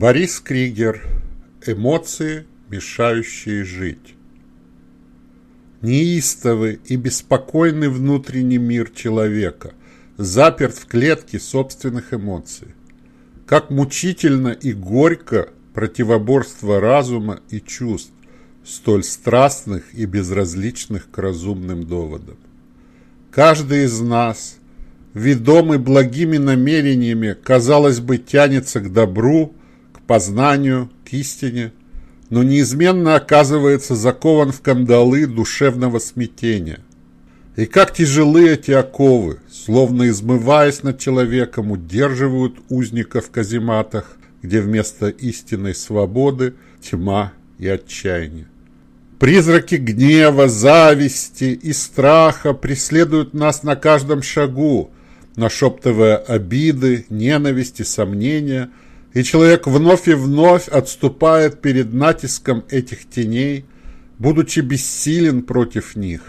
Борис Кригер. Эмоции, мешающие жить. Неистовый и беспокойный внутренний мир человека, заперт в клетке собственных эмоций. Как мучительно и горько противоборство разума и чувств, столь страстных и безразличных к разумным доводам. Каждый из нас, ведомый благими намерениями, казалось бы, тянется к добру, познанию, к истине, но неизменно оказывается закован в кандалы душевного смятения. И как тяжелы эти оковы, словно измываясь над человеком, удерживают узника в казематах, где вместо истинной свободы тьма и отчаяние. Призраки гнева, зависти и страха преследуют нас на каждом шагу, нашептывая обиды, ненависти, сомнения – и человек вновь и вновь отступает перед натиском этих теней, будучи бессилен против них.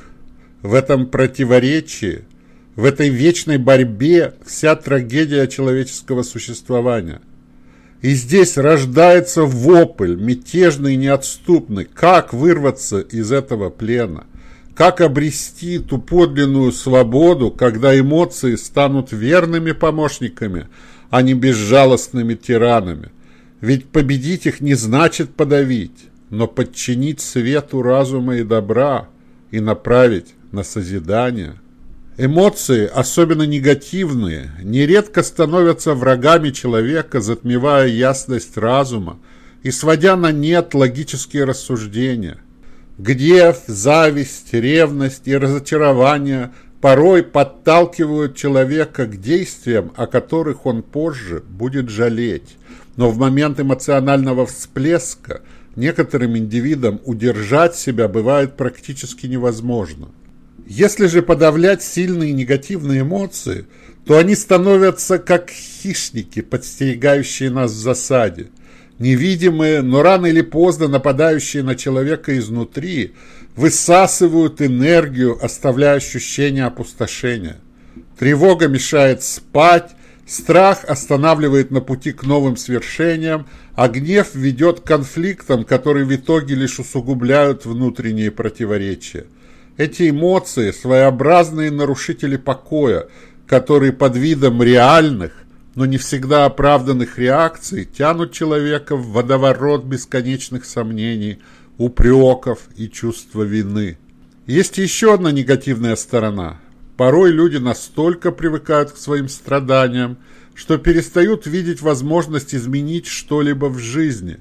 В этом противоречии, в этой вечной борьбе вся трагедия человеческого существования. И здесь рождается вопль, мятежный и неотступный. Как вырваться из этого плена? Как обрести ту подлинную свободу, когда эмоции станут верными помощниками – а не безжалостными тиранами. Ведь победить их не значит подавить, но подчинить свету разума и добра и направить на созидание. Эмоции, особенно негативные, нередко становятся врагами человека, затмевая ясность разума и сводя на нет логические рассуждения. Гнев, зависть, ревность и разочарование порой подталкивают человека к действиям, о которых он позже будет жалеть. Но в момент эмоционального всплеска некоторым индивидам удержать себя бывает практически невозможно. Если же подавлять сильные негативные эмоции, то они становятся как хищники, подстерегающие нас в засаде. Невидимые, но рано или поздно нападающие на человека изнутри – высасывают энергию, оставляя ощущение опустошения. Тревога мешает спать, страх останавливает на пути к новым свершениям, а гнев ведет к конфликтам, которые в итоге лишь усугубляют внутренние противоречия. Эти эмоции – своеобразные нарушители покоя, которые под видом реальных, но не всегда оправданных реакций тянут человека в водоворот бесконечных сомнений – упреков и чувства вины. Есть еще одна негативная сторона. Порой люди настолько привыкают к своим страданиям, что перестают видеть возможность изменить что-либо в жизни.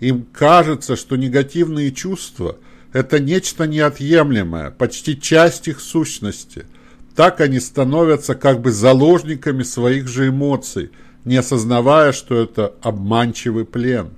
Им кажется, что негативные чувства – это нечто неотъемлемое, почти часть их сущности. Так они становятся как бы заложниками своих же эмоций, не осознавая, что это обманчивый плен.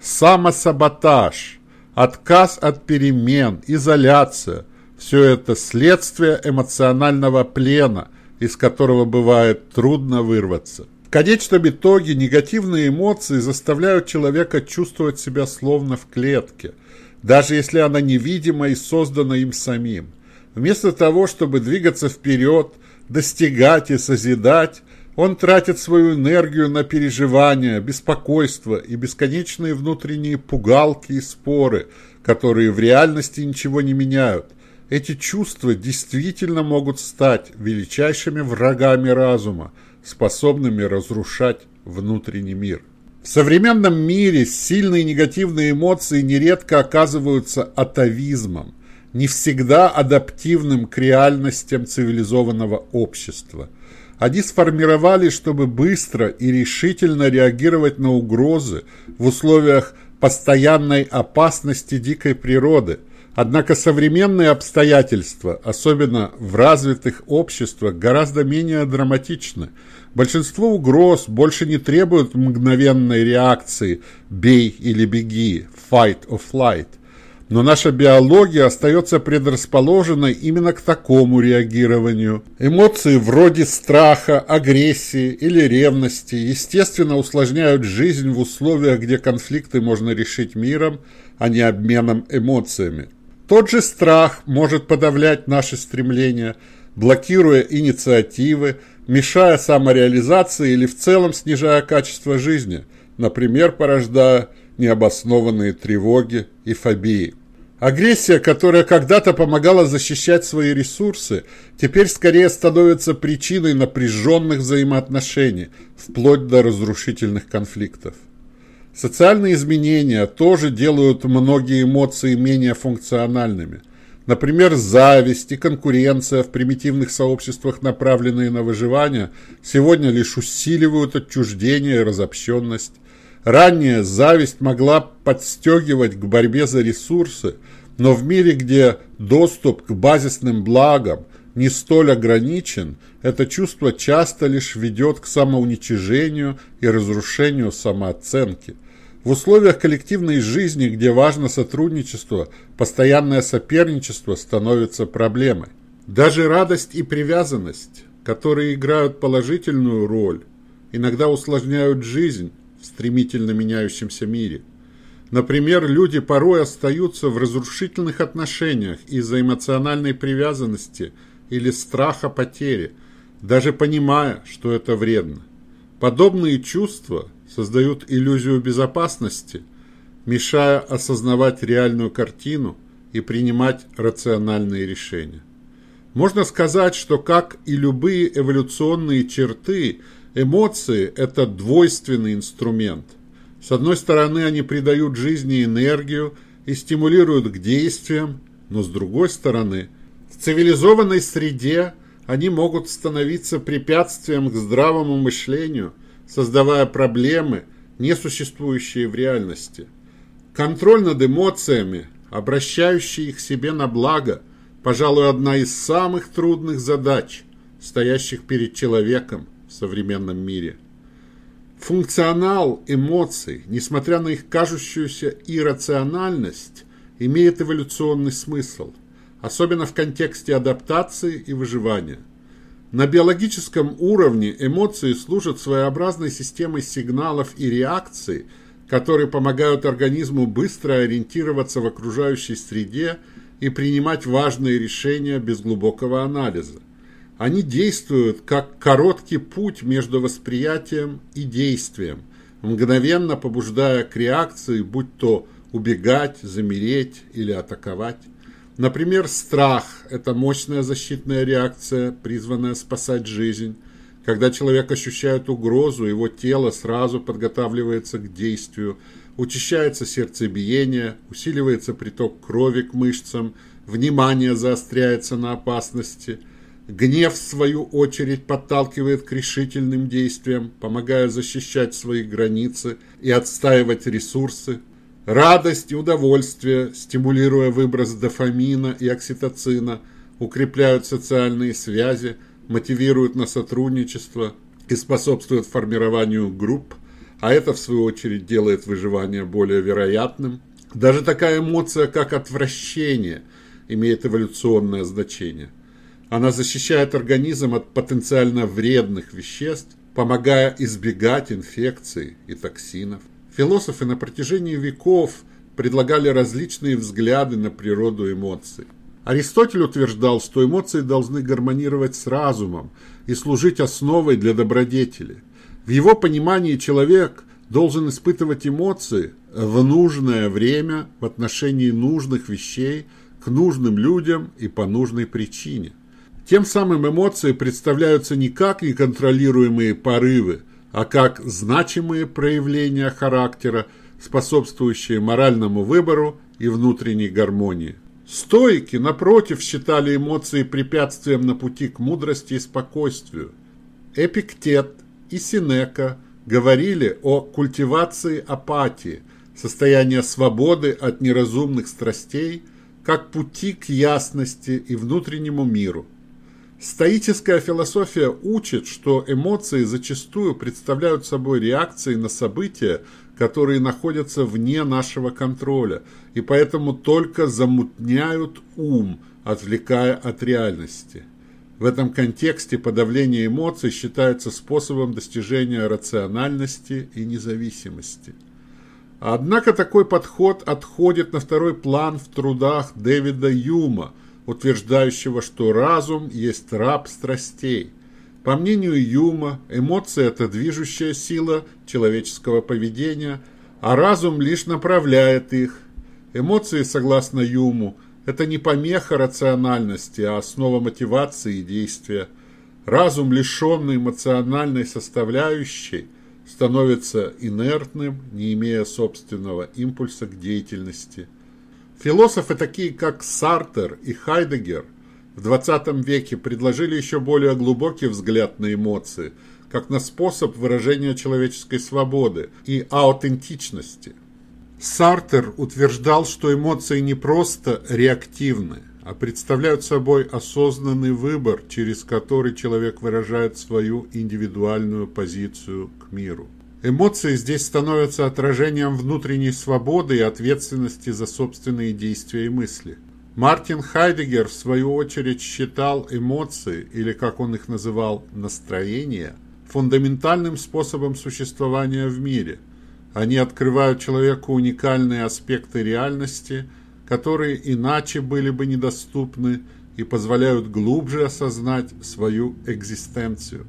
Самосаботаж – Отказ от перемен, изоляция – все это следствие эмоционального плена, из которого бывает трудно вырваться. В конечном итоге негативные эмоции заставляют человека чувствовать себя словно в клетке, даже если она невидима и создана им самим. Вместо того, чтобы двигаться вперед, достигать и созидать, он тратит свою энергию на переживания, беспокойство и бесконечные внутренние пугалки и споры, которые в реальности ничего не меняют. Эти чувства действительно могут стать величайшими врагами разума, способными разрушать внутренний мир. В современном мире сильные негативные эмоции нередко оказываются атовизмом, не всегда адаптивным к реальностям цивилизованного общества – они сформировались, чтобы быстро и решительно реагировать на угрозы в условиях постоянной опасности дикой природы. Однако современные обстоятельства, особенно в развитых обществах, гораздо менее драматичны. Большинство угроз больше не требуют мгновенной реакции «бей или беги» «fight or flight», но наша биология остается предрасположенной именно к такому реагированию. Эмоции вроде страха, агрессии или ревности естественно усложняют жизнь в условиях, где конфликты можно решить миром, а не обменом эмоциями. Тот же страх может подавлять наши стремления, блокируя инициативы, мешая самореализации или в целом снижая качество жизни – например, порождая необоснованные тревоги и фобии. Агрессия, которая когда-то помогала защищать свои ресурсы, теперь скорее становится причиной напряженных взаимоотношений, вплоть до разрушительных конфликтов. Социальные изменения тоже делают многие эмоции менее функциональными. Например, зависть и конкуренция в примитивных сообществах, направленные на выживание, сегодня лишь усиливают отчуждение и разобщенность. Ранее зависть могла подстегивать к борьбе за ресурсы, но в мире, где доступ к базисным благам не столь ограничен, это чувство часто лишь ведет к самоуничижению и разрушению самооценки. В условиях коллективной жизни, где важно сотрудничество, постоянное соперничество становится проблемой. Даже радость и привязанность, которые играют положительную роль, иногда усложняют жизнь, стремительно меняющемся мире. Например, люди порой остаются в разрушительных отношениях из-за эмоциональной привязанности или страха потери, даже понимая, что это вредно. Подобные чувства создают иллюзию безопасности, мешая осознавать реальную картину и принимать рациональные решения. Можно сказать, что как и любые эволюционные черты – Эмоции – это двойственный инструмент. С одной стороны, они придают жизни энергию и стимулируют к действиям, но с другой стороны, в цивилизованной среде они могут становиться препятствием к здравому мышлению, создавая проблемы, не существующие в реальности. Контроль над эмоциями, обращающий их себе на благо, пожалуй, одна из самых трудных задач, стоящих перед человеком – современном мире. Функционал эмоций, несмотря на их кажущуюся иррациональность, имеет эволюционный смысл, особенно в контексте адаптации и выживания. На биологическом уровне эмоции служат своеобразной системой сигналов и реакций, которые помогают организму быстро ориентироваться в окружающей среде и принимать важные решения без глубокого анализа. Они действуют как короткий путь между восприятием и действием, мгновенно побуждая к реакции, будь то убегать, замереть или атаковать. Например, страх – это мощная защитная реакция, призванная спасать жизнь. Когда человек ощущает угрозу, его тело сразу подготавливается к действию, учащается сердцебиение, усиливается приток крови к мышцам, внимание заостряется на опасности – Гнев, в свою очередь, подталкивает к решительным действиям, помогая защищать свои границы и отстаивать ресурсы. Радость и удовольствие, стимулируя выброс дофамина и окситоцина, укрепляют социальные связи, мотивируют на сотрудничество и способствуют формированию групп, а это, в свою очередь, делает выживание более вероятным. Даже такая эмоция, как отвращение, имеет эволюционное значение. Она защищает организм от потенциально вредных веществ, помогая избегать инфекций и токсинов. Философы на протяжении веков предлагали различные взгляды на природу эмоций. Аристотель утверждал, что эмоции должны гармонировать с разумом и служить основой для добродетели. В его понимании человек должен испытывать эмоции в нужное время в отношении нужных вещей, к нужным людям и по нужной причине. Тем самым эмоции представляются не как неконтролируемые порывы, а как значимые проявления характера, способствующие моральному выбору и внутренней гармонии. Стоики, напротив, считали эмоции препятствием на пути к мудрости и спокойствию. Эпиктет и Синека говорили о культивации апатии, состояния свободы от неразумных страстей, как пути к ясности и внутреннему миру – Стоическая философия учит, что эмоции зачастую представляют собой реакции на события, которые находятся вне нашего контроля, и поэтому только замутняют ум, отвлекая от реальности. В этом контексте подавление эмоций считается способом достижения рациональности и независимости. Однако такой подход отходит на второй план в трудах Дэвида Юма – утверждающего, что разум есть раб страстей. По мнению Юма, эмоции – это движущая сила человеческого поведения, а разум лишь направляет их. Эмоции, согласно Юму, это не помеха рациональности, а основа мотивации и действия. Разум, лишенный эмоциональной составляющей, становится инертным, не имея собственного импульса к деятельности. Философы, такие как Сартер и Хайдегер, в 20 веке предложили еще более глубокий взгляд на эмоции, как на способ выражения человеческой свободы и аутентичности. Сартер утверждал, что эмоции не просто реактивны, а представляют собой осознанный выбор, через который человек выражает свою индивидуальную позицию к миру. Эмоции здесь становятся отражением внутренней свободы и ответственности за собственные действия и мысли. Мартин Хайдегер, в свою очередь, считал эмоции, или как он их называл, настроения, фундаментальным способом существования в мире. Они открывают человеку уникальные аспекты реальности – которые иначе были бы недоступны и позволяют глубже осознать свою экзистенцию.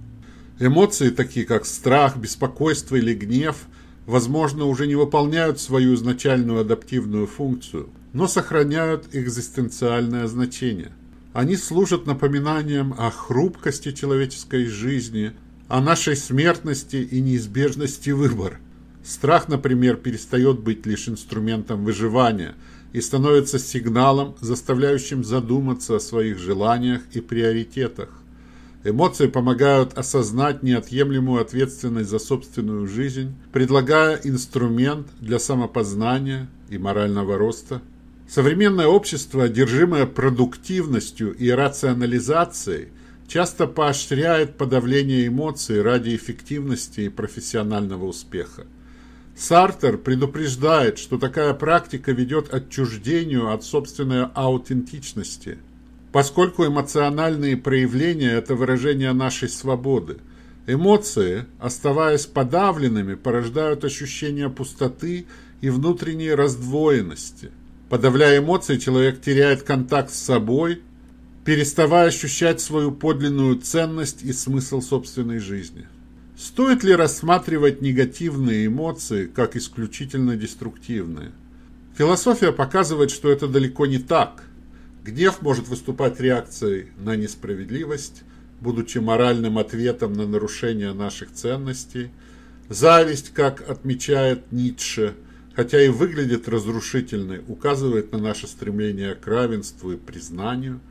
Эмоции, такие как страх, беспокойство или гнев, возможно, уже не выполняют свою изначальную адаптивную функцию, но сохраняют экзистенциальное значение. Они служат напоминанием о хрупкости человеческой жизни, о нашей смертности и неизбежности выбора. Страх, например, перестает быть лишь инструментом выживания – и становится сигналом, заставляющим задуматься о своих желаниях и приоритетах. Эмоции помогают осознать неотъемлемую ответственность за собственную жизнь, предлагая инструмент для самопознания и морального роста. Современное общество, одержимое продуктивностью и рационализацией, часто поощряет подавление эмоций ради эффективности и профессионального успеха. Сартер предупреждает, что такая практика ведет к отчуждению от собственной аутентичности, поскольку эмоциональные проявления – это выражение нашей свободы. Эмоции, оставаясь подавленными, порождают ощущение пустоты и внутренней раздвоенности. Подавляя эмоции, человек теряет контакт с собой, переставая ощущать свою подлинную ценность и смысл собственной жизни. Стоит ли рассматривать негативные эмоции как исключительно деструктивные? Философия показывает, что это далеко не так. Гнев может выступать реакцией на несправедливость, будучи моральным ответом на нарушение наших ценностей. Зависть, как отмечает Ницше, хотя и выглядит разрушительной, указывает на наше стремление к равенству и признанию –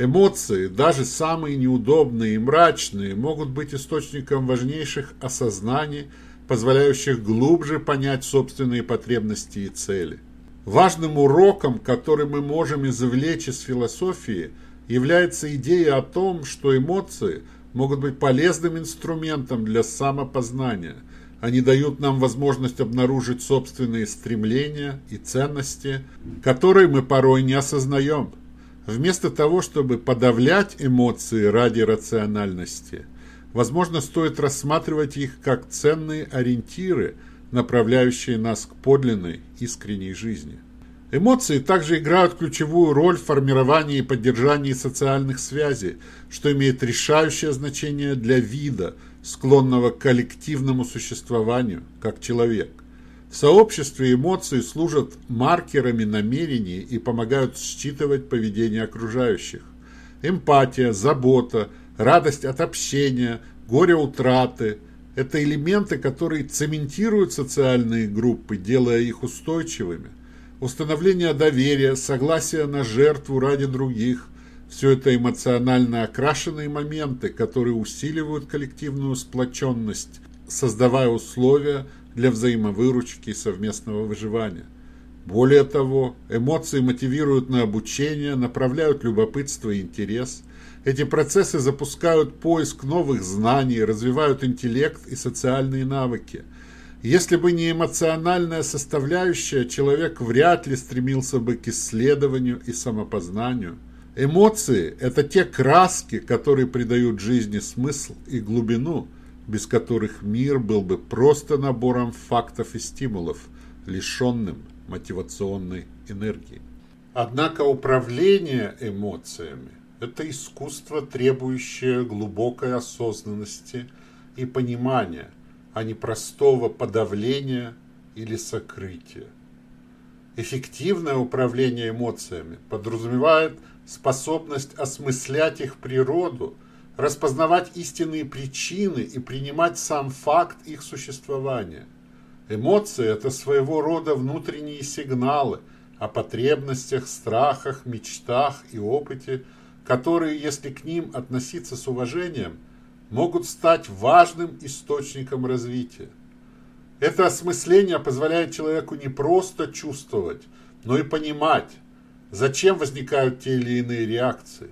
Эмоции, даже самые неудобные и мрачные, могут быть источником важнейших осознаний, позволяющих глубже понять собственные потребности и цели. Важным уроком, который мы можем извлечь из философии, является идея о том, что эмоции могут быть полезным инструментом для самопознания. Они дают нам возможность обнаружить собственные стремления и ценности, которые мы порой не осознаем. Вместо того, чтобы подавлять эмоции ради рациональности, возможно, стоит рассматривать их как ценные ориентиры, направляющие нас к подлинной, искренней жизни. Эмоции также играют ключевую роль в формировании и поддержании социальных связей, что имеет решающее значение для вида, склонного к коллективному существованию, как человек. В сообществе эмоции служат маркерами намерений и помогают считывать поведение окружающих. Эмпатия, забота, радость от общения, горе утраты – это элементы, которые цементируют социальные группы, делая их устойчивыми. Установление доверия, согласие на жертву ради других – все это эмоционально окрашенные моменты, которые усиливают коллективную сплоченность, создавая условия – для взаимовыручки и совместного выживания. Более того, эмоции мотивируют на обучение, направляют любопытство и интерес. Эти процессы запускают поиск новых знаний, развивают интеллект и социальные навыки. Если бы не эмоциональная составляющая, человек вряд ли стремился бы к исследованию и самопознанию. Эмоции – это те краски, которые придают жизни смысл и глубину – без которых мир был бы просто набором фактов и стимулов, лишенным мотивационной энергии. Однако управление эмоциями – это искусство, требующее глубокой осознанности и понимания, а не простого подавления или сокрытия. Эффективное управление эмоциями подразумевает способность осмыслять их природу, распознавать истинные причины и принимать сам факт их существования. Эмоции – это своего рода внутренние сигналы о потребностях, страхах, мечтах и опыте, которые, если к ним относиться с уважением, могут стать важным источником развития. Это осмысление позволяет человеку не просто чувствовать, но и понимать, зачем возникают те или иные реакции.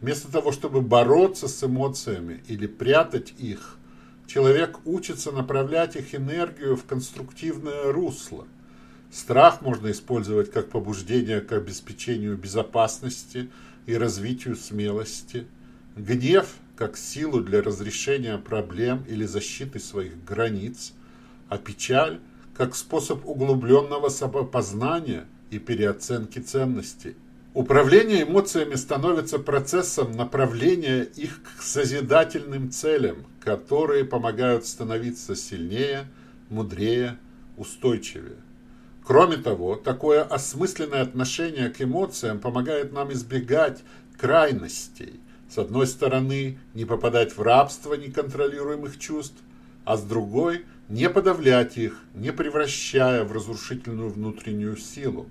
Вместо того, чтобы бороться с эмоциями или прятать их, человек учится направлять их энергию в конструктивное русло. Страх можно использовать как побуждение к обеспечению безопасности и развитию смелости. Гнев – как силу для разрешения проблем или защиты своих границ – а печаль как способ углубленного самопознания и переоценки ценностей. Управление эмоциями становится процессом направления их к созидательным целям, которые помогают становиться сильнее, мудрее, устойчивее. Кроме того, такое осмысленное отношение к эмоциям помогает нам избегать крайностей. С одной стороны, не попадать в рабство неконтролируемых чувств, а с другой – не подавлять их, не превращая в разрушительную внутреннюю силу.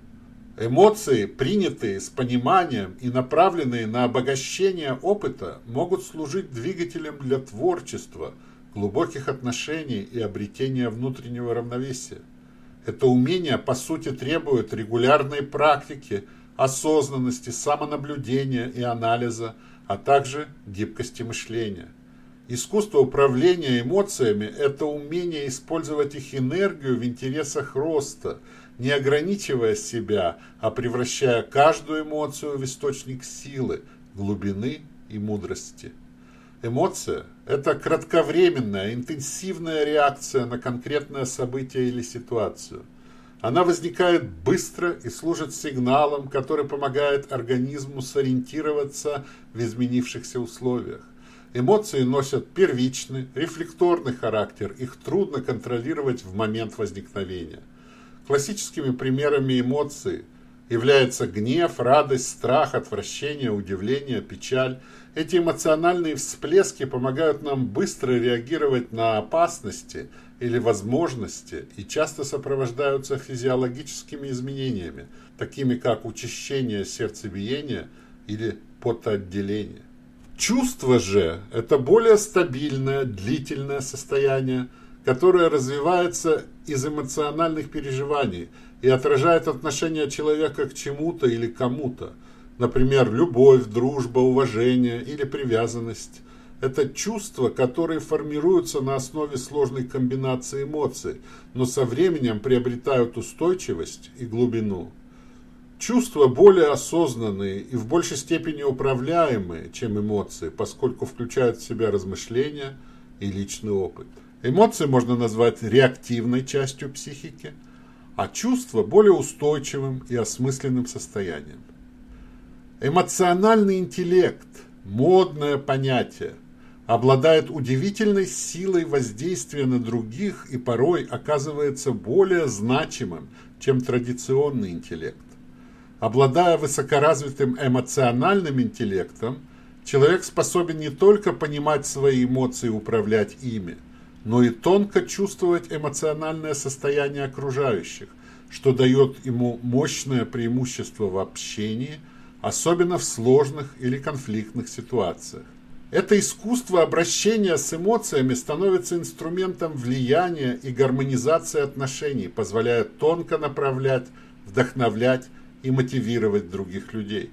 Эмоции, принятые с пониманием и направленные на обогащение опыта, могут служить двигателем для творчества, глубоких отношений и обретения внутреннего равновесия. Это умение, по сути, требует регулярной практики, осознанности, самонаблюдения и анализа, а также гибкости мышления. Искусство управления эмоциями – это умение использовать их энергию в интересах роста, не ограничивая себя, а превращая каждую эмоцию в источник силы, глубины и мудрости. Эмоция – это кратковременная, интенсивная реакция на конкретное событие или ситуацию. Она возникает быстро и служит сигналом, который помогает организму сориентироваться в изменившихся условиях. Эмоции носят первичный, рефлекторный характер, их трудно контролировать в момент возникновения. Классическими примерами эмоций являются гнев, радость, страх, отвращение, удивление, печаль. Эти эмоциональные всплески помогают нам быстро реагировать на опасности или возможности и часто сопровождаются физиологическими изменениями, такими как учащение сердцебиения или потоотделение. Чувство же – это более стабильное, длительное состояние, которое развивается из эмоциональных переживаний и отражает отношение человека к чему-то или кому-то. Например, любовь, дружба, уважение или привязанность. Это чувства, которые формируются на основе сложной комбинации эмоций, но со временем приобретают устойчивость и глубину. Чувства более осознанные и в большей степени управляемые, чем эмоции, поскольку включают в себя размышления и личный опыт. Эмоции можно назвать реактивной частью психики, а чувства более устойчивым и осмысленным состоянием. Эмоциональный интеллект – модное понятие, обладает удивительной силой воздействия на других и порой оказывается более значимым, чем традиционный интеллект. Обладая высокоразвитым эмоциональным интеллектом, человек способен не только понимать свои эмоции и управлять ими, но и тонко чувствовать эмоциональное состояние окружающих, что дает ему мощное преимущество в общении, особенно в сложных или конфликтных ситуациях. Это искусство обращения с эмоциями становится инструментом влияния и гармонизации отношений, позволяя тонко направлять, вдохновлять и мотивировать других людей.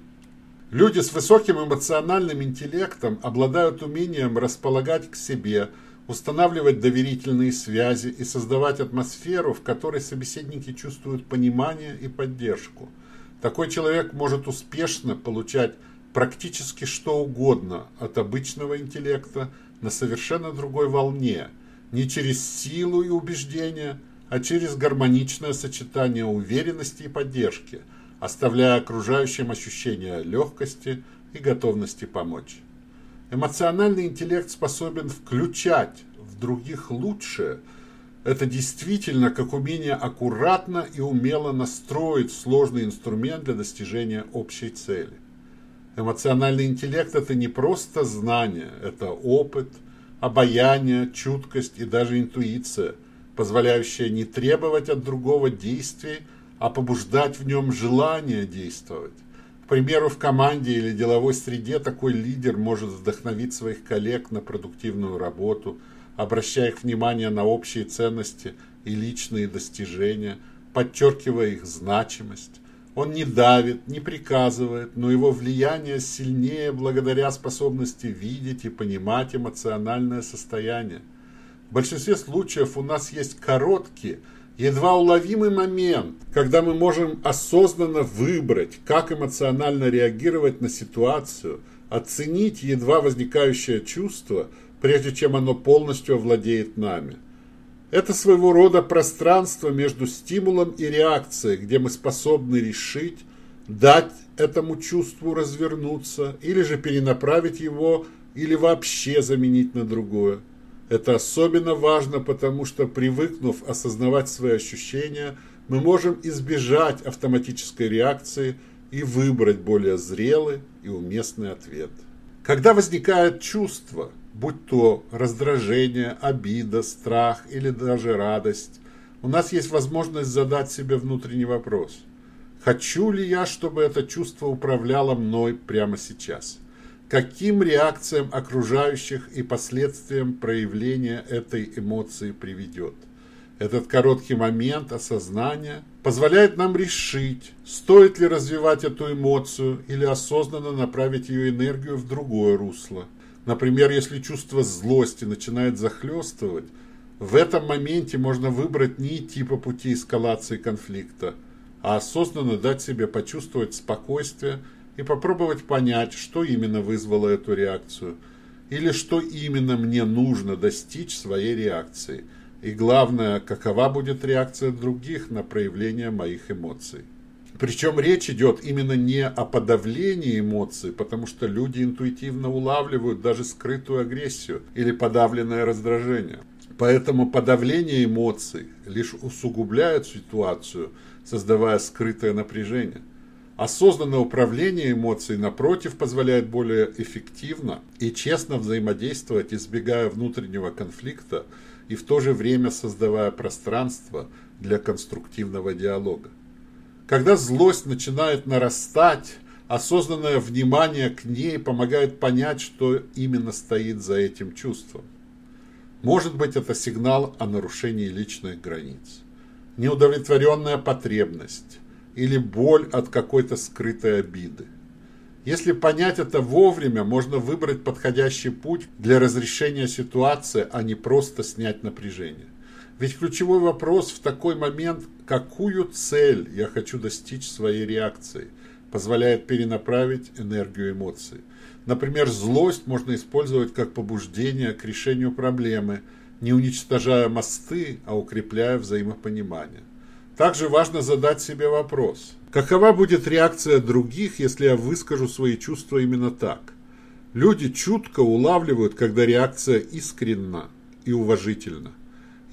Люди с высоким эмоциональным интеллектом обладают умением располагать к себе, устанавливать доверительные связи и создавать атмосферу, в которой собеседники чувствуют понимание и поддержку. Такой человек может успешно получать практически что угодно от обычного интеллекта на совершенно другой волне, не через силу и убеждения, а через гармоничное сочетание уверенности и поддержки – оставляя окружающим ощущение легкости и готовности помочь. Эмоциональный интеллект способен включать в других лучшее. Это действительно как умение аккуратно и умело настроить сложный инструмент для достижения общей цели. Эмоциональный интеллект – это не просто знание, это опыт, обаяние, чуткость и даже интуиция, позволяющая не требовать от другого действий, а побуждать в нем желание действовать. К примеру, в команде или деловой среде такой лидер может вдохновить своих коллег на продуктивную работу, обращая их внимание на общие ценности и личные достижения, подчеркивая их значимость. Он не давит, не приказывает, но его влияние сильнее благодаря способности видеть и понимать эмоциональное состояние. В большинстве случаев у нас есть короткие – едва уловимый момент, когда мы можем осознанно выбрать, как эмоционально реагировать на ситуацию, оценить едва возникающее чувство, прежде чем оно полностью овладеет нами. Это своего рода пространство между стимулом и реакцией, где мы способны решить, дать этому чувству развернуться, или же перенаправить его, или вообще заменить на другое. Это особенно важно, потому что, привыкнув осознавать свои ощущения, мы можем избежать автоматической реакции и выбрать более зрелый и уместный ответ. Когда возникает чувство, будь то раздражение, обида, страх или даже радость, у нас есть возможность задать себе внутренний вопрос. Хочу ли я, чтобы это чувство управляло мной прямо сейчас? каким реакциям окружающих и последствиям проявления этой эмоции приведет. Этот короткий момент осознания позволяет нам решить, стоит ли развивать эту эмоцию или осознанно направить ее энергию в другое русло. Например, если чувство злости начинает захлестывать, в этом моменте можно выбрать не идти по пути эскалации конфликта, а осознанно дать себе почувствовать спокойствие и попробовать понять, что именно вызвало эту реакцию, или что именно мне нужно достичь своей реакции, и главное, какова будет реакция других на проявление моих эмоций. Причем речь идет именно не о подавлении эмоций, потому что люди интуитивно улавливают даже скрытую агрессию или подавленное раздражение. Поэтому подавление эмоций лишь усугубляет ситуацию, создавая скрытое напряжение – Осознанное управление эмоцией, напротив, позволяет более эффективно и честно взаимодействовать, избегая внутреннего конфликта и в то же время создавая пространство для конструктивного диалога. Когда злость начинает нарастать, осознанное внимание к ней помогает понять, что именно стоит за этим чувством. Может быть, это сигнал о нарушении личных границ, неудовлетворенная потребность, или боль от какой-то скрытой обиды. Если понять это вовремя, можно выбрать подходящий путь для разрешения ситуации, а не просто снять напряжение. Ведь ключевой вопрос в такой момент, какую цель я хочу достичь своей реакцией, позволяет перенаправить энергию эмоций. Например, злость можно использовать как побуждение к решению проблемы, не уничтожая мосты, а укрепляя взаимопонимание. Также важно задать себе вопрос. Какова будет реакция других, если я выскажу свои чувства именно так? Люди чутко улавливают, когда реакция искренна и уважительна.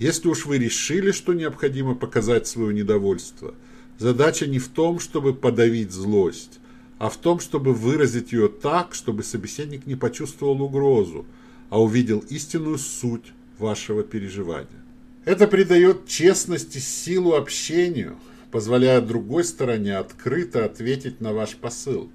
Если уж вы решили, что необходимо показать свое недовольство, задача не в том, чтобы подавить злость, а в том, чтобы выразить ее так, чтобы собеседник не почувствовал угрозу, а увидел истинную суть вашего переживания. Это придает честности силу общению, позволяя другой стороне открыто ответить на ваш посыл.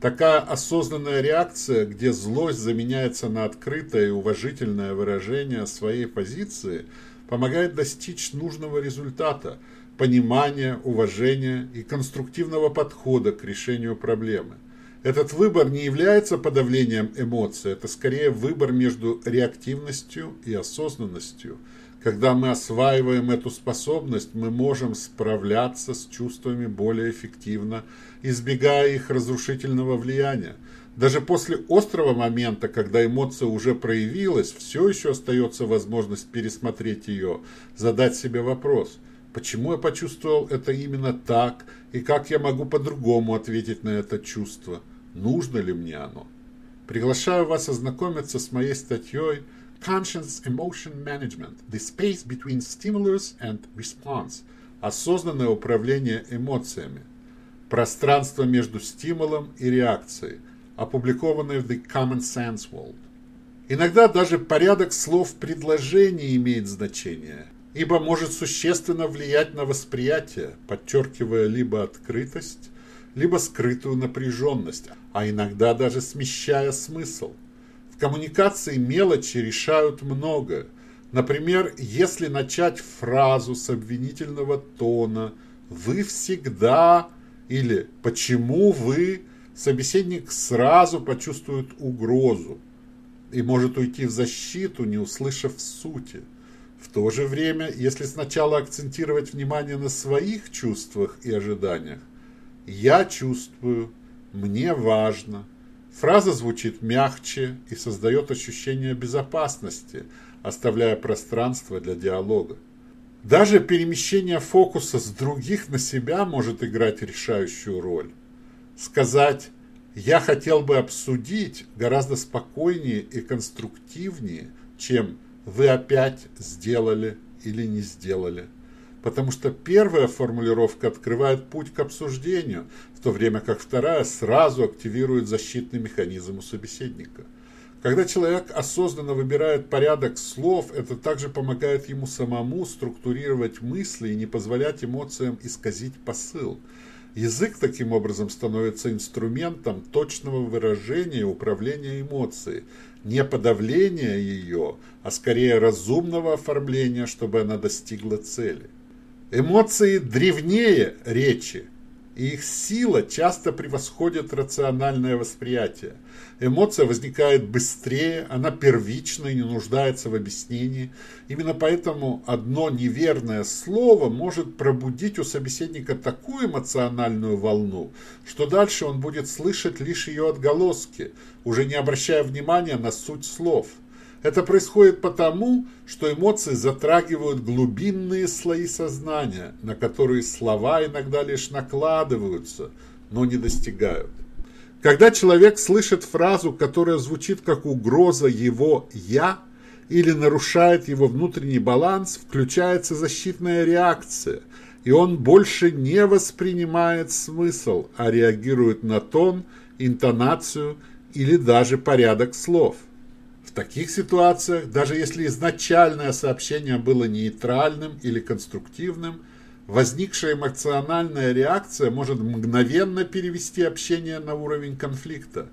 Такая осознанная реакция, где злость заменяется на открытое и уважительное выражение своей позиции, помогает достичь нужного результата – понимания, уважения и конструктивного подхода к решению проблемы. Этот выбор не является подавлением эмоций, это скорее выбор между реактивностью и осознанностью – когда мы осваиваем эту способность, мы можем справляться с чувствами более эффективно, избегая их разрушительного влияния. Даже после острого момента, когда эмоция уже проявилась, все еще остается возможность пересмотреть ее, задать себе вопрос, почему я почувствовал это именно так, и как я могу по-другому ответить на это чувство. нужно ли мне оно. Приглашаю вас ознакомиться с моей статьей Conscious Emotion Management – The Space Between Stimulus and Response – Осознанное управление эмоциями. Пространство между стимулом и реакцией, опубликованное в The Common Sense World. Иногда даже порядок слов предложения имеет значение, ибо может существенно влиять на восприятие, подчеркивая либо открытость, либо скрытую напряженность, а иногда даже смещая смысл. В коммуникации мелочи решают многое. Например, если начать фразу с обвинительного тона «Вы всегда» или «Почему вы?» Собеседник сразу почувствует угрозу и может уйти в защиту, не услышав сути. В то же время, если сначала акцентировать внимание на своих чувствах и ожиданиях, «я чувствую», «мне важно», фраза звучит мягче и создает ощущение безопасности, оставляя пространство для диалога. Даже перемещение фокуса с других на себя может играть решающую роль. Сказать «я хотел бы обсудить» гораздо спокойнее и конструктивнее, чем «вы опять сделали или не сделали». Потому что первая формулировка открывает путь к обсуждению, в то время как вторая сразу активирует защитный механизм у собеседника. Когда человек осознанно выбирает порядок слов, это также помогает ему самому структурировать мысли и не позволять эмоциям исказить посыл – Язык таким образом становится инструментом точного выражения и управления эмоцией, не подавления ее, а скорее разумного оформления, чтобы она достигла цели. Эмоции древнее речи, и их сила часто превосходит рациональное восприятие. Эмоция возникает быстрее, она первична и не нуждается в объяснении. Именно поэтому одно неверное слово может пробудить у собеседника такую эмоциональную волну, что дальше он будет слышать лишь ее отголоски, уже не обращая внимания на суть слов – это происходит потому, что эмоции затрагивают глубинные слои сознания, на которые слова иногда лишь накладываются, но не достигают. Когда человек слышит фразу, которая звучит как угроза его «я», или нарушает его внутренний баланс, включается защитная реакция, и он больше не воспринимает смысл, а реагирует на тон, интонацию или даже порядок слов – в таких ситуациях, даже если изначальное сообщение было нейтральным или конструктивным, возникшая эмоциональная реакция может мгновенно перевести общение на уровень конфликта.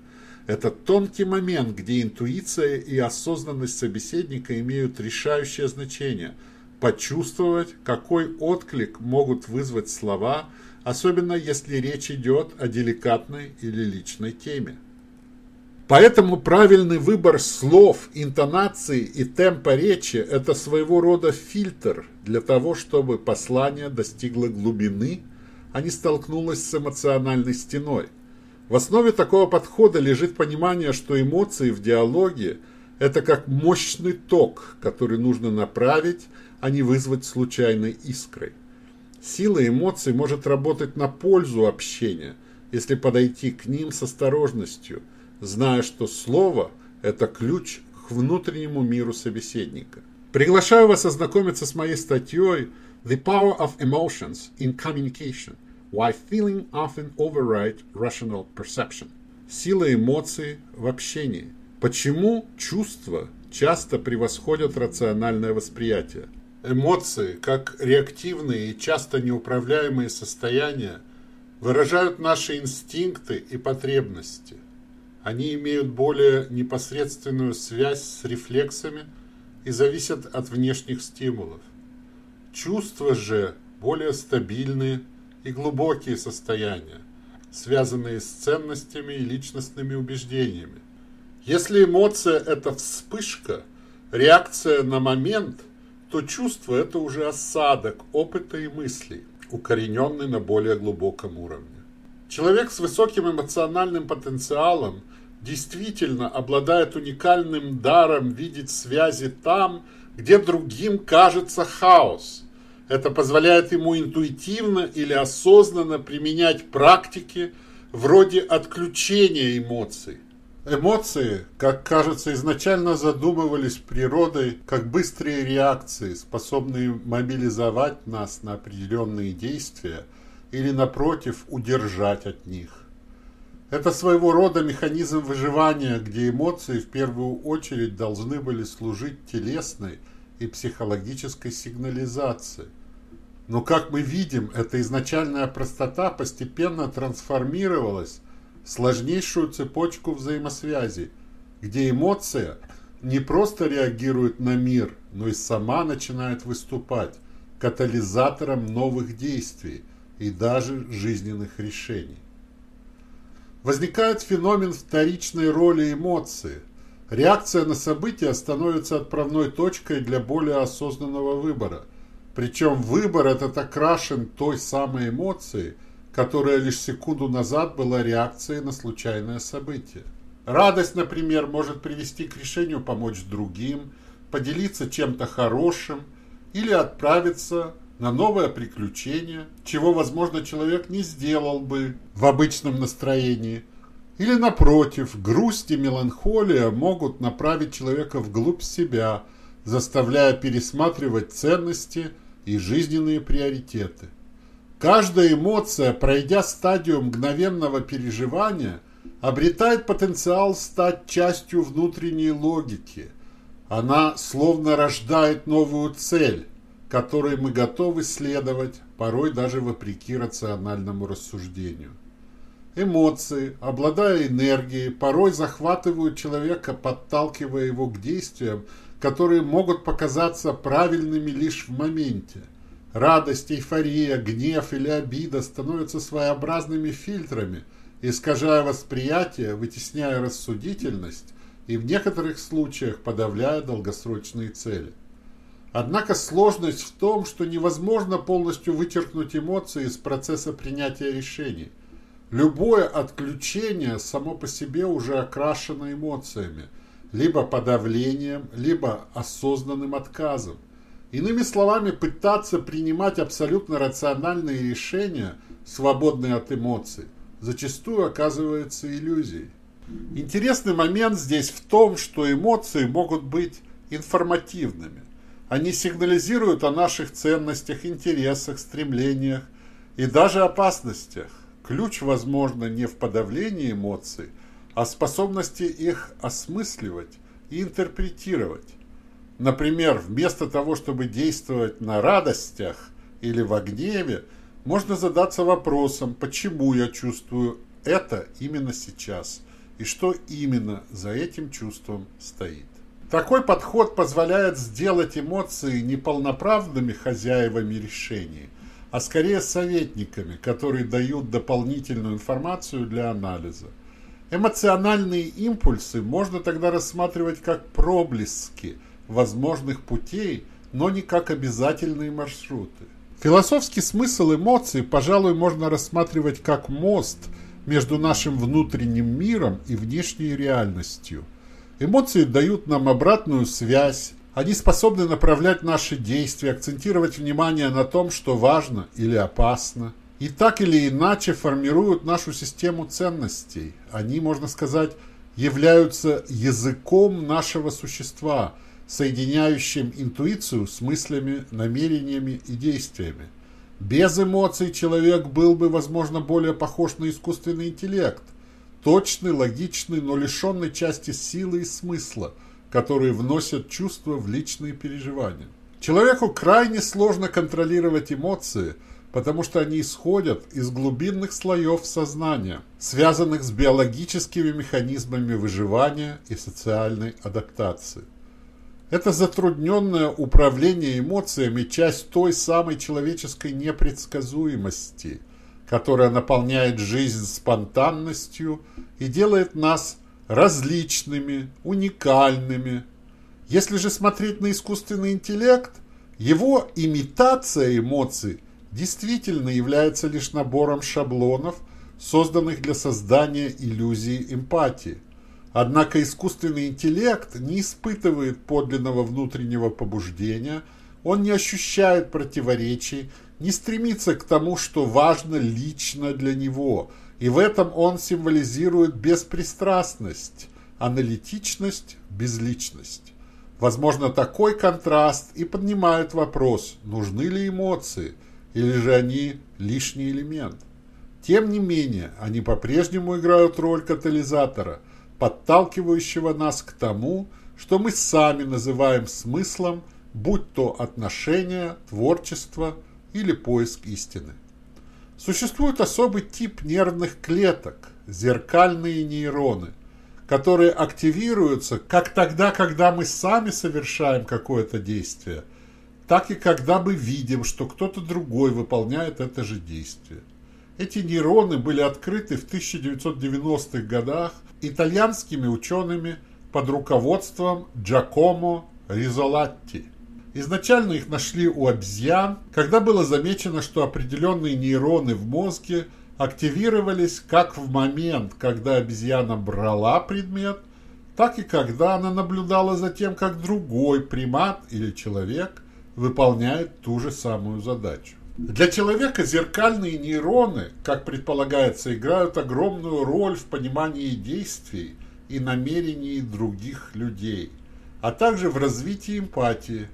Это тонкий момент, где интуиция и осознанность собеседника имеют решающее значение. Почувствовать, какой отклик могут вызвать слова, особенно если речь идет о деликатной или личной теме. Поэтому правильный выбор слов, интонации и темпа речи – это своего рода фильтр для того, чтобы послание достигло глубины, а не столкнулось с эмоциональной стеной. В основе такого подхода лежит понимание, что эмоции в диалоге – это как мощный ток, который нужно направить, а не вызвать случайной искрой. Сила эмоций может работать на пользу общения, если подойти к ним с осторожностью – зная, что слово – это ключ к внутреннему миру собеседника. Приглашаю вас ознакомиться с моей статьей «The Power of Emotions in Communication – Why Feeling Often Override Rational Perception» Сила эмоций в общении. Почему чувства часто превосходят рациональное восприятие? Эмоции, как реактивные и часто неуправляемые состояния, выражают наши инстинкты и потребности – они имеют более непосредственную связь с рефлексами и зависят от внешних стимулов. Чувства же более стабильные и глубокие состояния, связанные с ценностями и личностными убеждениями. Если эмоция – это вспышка, реакция на момент, то чувство – это уже осадок опыта и мыслей, укорененный на более глубоком уровне. Человек с высоким эмоциональным потенциалом действительно обладает уникальным даром видеть связи там, где другим кажется хаос. Это позволяет ему интуитивно или осознанно применять практики, вроде отключения эмоций. Эмоции, как кажется, изначально задумывались природой как быстрые реакции, способные мобилизовать нас на определенные действия или, напротив, удержать от них. Это своего рода механизм выживания, где эмоции в первую очередь должны были служить телесной и психологической сигнализацией. Но, как мы видим, эта изначальная простота постепенно трансформировалась в сложнейшую цепочку взаимосвязи, где эмоция не просто реагирует на мир, но и сама начинает выступать катализатором новых действий и даже жизненных решений возникает феномен вторичной роли эмоции. Реакция на события становится отправной точкой для более осознанного выбора. Причем выбор этот окрашен той самой эмоцией, которая лишь секунду назад была реакцией на случайное событие. Радость, например, может привести к решению помочь другим, поделиться чем-то хорошим или отправиться на новое приключение, чего, возможно, человек не сделал бы в обычном настроении. Или, напротив, грусть и меланхолия могут направить человека вглубь себя, заставляя пересматривать ценности и жизненные приоритеты. Каждая эмоция, пройдя стадию мгновенного переживания, обретает потенциал стать частью внутренней логики. Она словно рождает новую цель – которой мы готовы следовать, порой даже вопреки рациональному рассуждению. Эмоции, обладая энергией, порой захватывают человека, подталкивая его к действиям, которые могут показаться правильными лишь в моменте. Радость, эйфория, гнев или обида становятся своеобразными фильтрами, искажая восприятие, вытесняя рассудительность и в некоторых случаях подавляя долгосрочные цели. Однако сложность в том, что невозможно полностью вычеркнуть эмоции из процесса принятия решений. Любое отключение само по себе уже окрашено эмоциями, либо подавлением, либо осознанным отказом. Иными словами, пытаться принимать абсолютно рациональные решения, свободные от эмоций, зачастую оказывается иллюзией. Интересный момент здесь в том, что эмоции могут быть информативными. Они сигнализируют о наших ценностях, интересах, стремлениях и даже опасностях. Ключ, возможно, не в подавлении эмоций, а в способности их осмысливать и интерпретировать. Например, вместо того, чтобы действовать на радостях или в гневе, можно задаться вопросом, почему я чувствую это именно сейчас и что именно за этим чувством стоит. Такой подход позволяет сделать эмоции не полноправными хозяевами решений, а скорее советниками, которые дают дополнительную информацию для анализа. Эмоциональные импульсы можно тогда рассматривать как проблески возможных путей, но не как обязательные маршруты. Философский смысл эмоций, пожалуй, можно рассматривать как мост между нашим внутренним миром и внешней реальностью – Эмоции дают нам обратную связь, они способны направлять наши действия, акцентировать внимание на том, что важно или опасно. И так или иначе формируют нашу систему ценностей. Они, можно сказать, являются языком нашего существа, соединяющим интуицию с мыслями, намерениями и действиями. Без эмоций человек был бы, возможно, более похож на искусственный интеллект – Точный, логичный, но лишенный части силы и смысла, которые вносят чувства в личные переживания. Человеку крайне сложно контролировать эмоции, потому что они исходят из глубинных слоев сознания, связанных с биологическими механизмами выживания и социальной адаптации. Это затрудненное управление эмоциями – часть той самой человеческой непредсказуемости – которая наполняет жизнь спонтанностью и делает нас различными, уникальными. Если же смотреть на искусственный интеллект, его имитация эмоций действительно является лишь набором шаблонов, созданных для создания иллюзии эмпатии. Однако искусственный интеллект не испытывает подлинного внутреннего побуждения, он не ощущает противоречий, не стремится к тому, что важно лично для него, И в этом он символизирует беспристрастность, аналитичность, безличность. Возможно, такой контраст и поднимает вопрос, нужны ли эмоции, или же они лишний элемент. Тем не менее, они по-прежнему играют роль катализатора, подталкивающего нас к тому, что мы сами называем смыслом, будь то отношения, творчество или поиск истины. Существует особый тип нервных клеток – зеркальные нейроны, которые активируются как тогда, когда мы сами совершаем какое-то действие, так и когда мы видим, что кто-то другой выполняет это же действие. Эти нейроны были открыты в 1990-х годах итальянскими учеными под руководством Джакомо Ризолатти. Изначально их нашли у обезьян, когда было замечено, что определенные нейроны в мозге активировались как в момент, когда обезьяна брала предмет, так и когда она наблюдала за тем, как другой примат или человек выполняет ту же самую задачу. Для человека зеркальные нейроны, как предполагается, играют огромную роль в понимании действий и намерений других людей, а также в развитии эмпатии,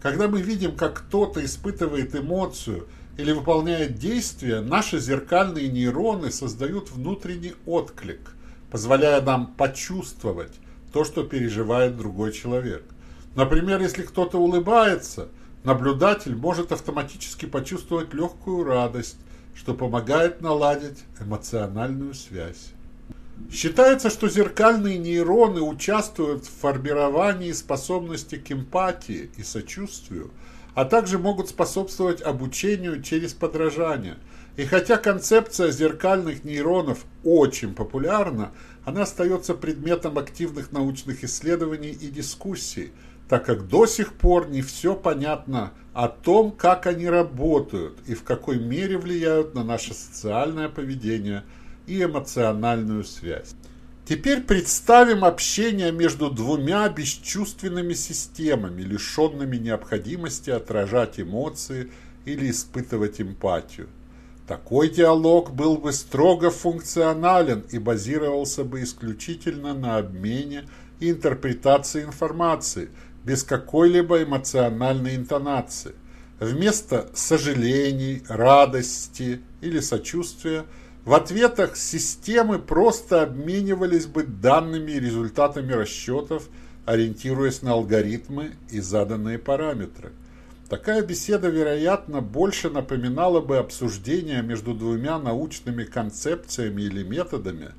когда мы видим, как кто-то испытывает эмоцию или выполняет действие, наши зеркальные нейроны создают внутренний отклик, позволяя нам почувствовать то, что переживает другой человек. Например, если кто-то улыбается, наблюдатель может автоматически почувствовать легкую радость, что помогает наладить эмоциональную связь. Считается, что зеркальные нейроны участвуют в формировании способности к эмпатии и сочувствию, а также могут способствовать обучению через подражание. И хотя концепция зеркальных нейронов очень популярна, она остается предметом активных научных исследований и дискуссий, так как до сих пор не все понятно о том, как они работают и в какой мере влияют на наше социальное поведение – и эмоциональную связь. Теперь представим общение между двумя бесчувственными системами, лишенными необходимости отражать эмоции или испытывать эмпатию. Такой диалог был бы строго функционален и базировался бы исключительно на обмене и интерпретации информации, без какой-либо эмоциональной интонации. Вместо сожалений, радости или сочувствия – в ответах системы просто обменивались бы данными и результатами расчетов, ориентируясь на алгоритмы и заданные параметры. Такая беседа, вероятно, больше напоминала бы обсуждение между двумя научными концепциями или методами,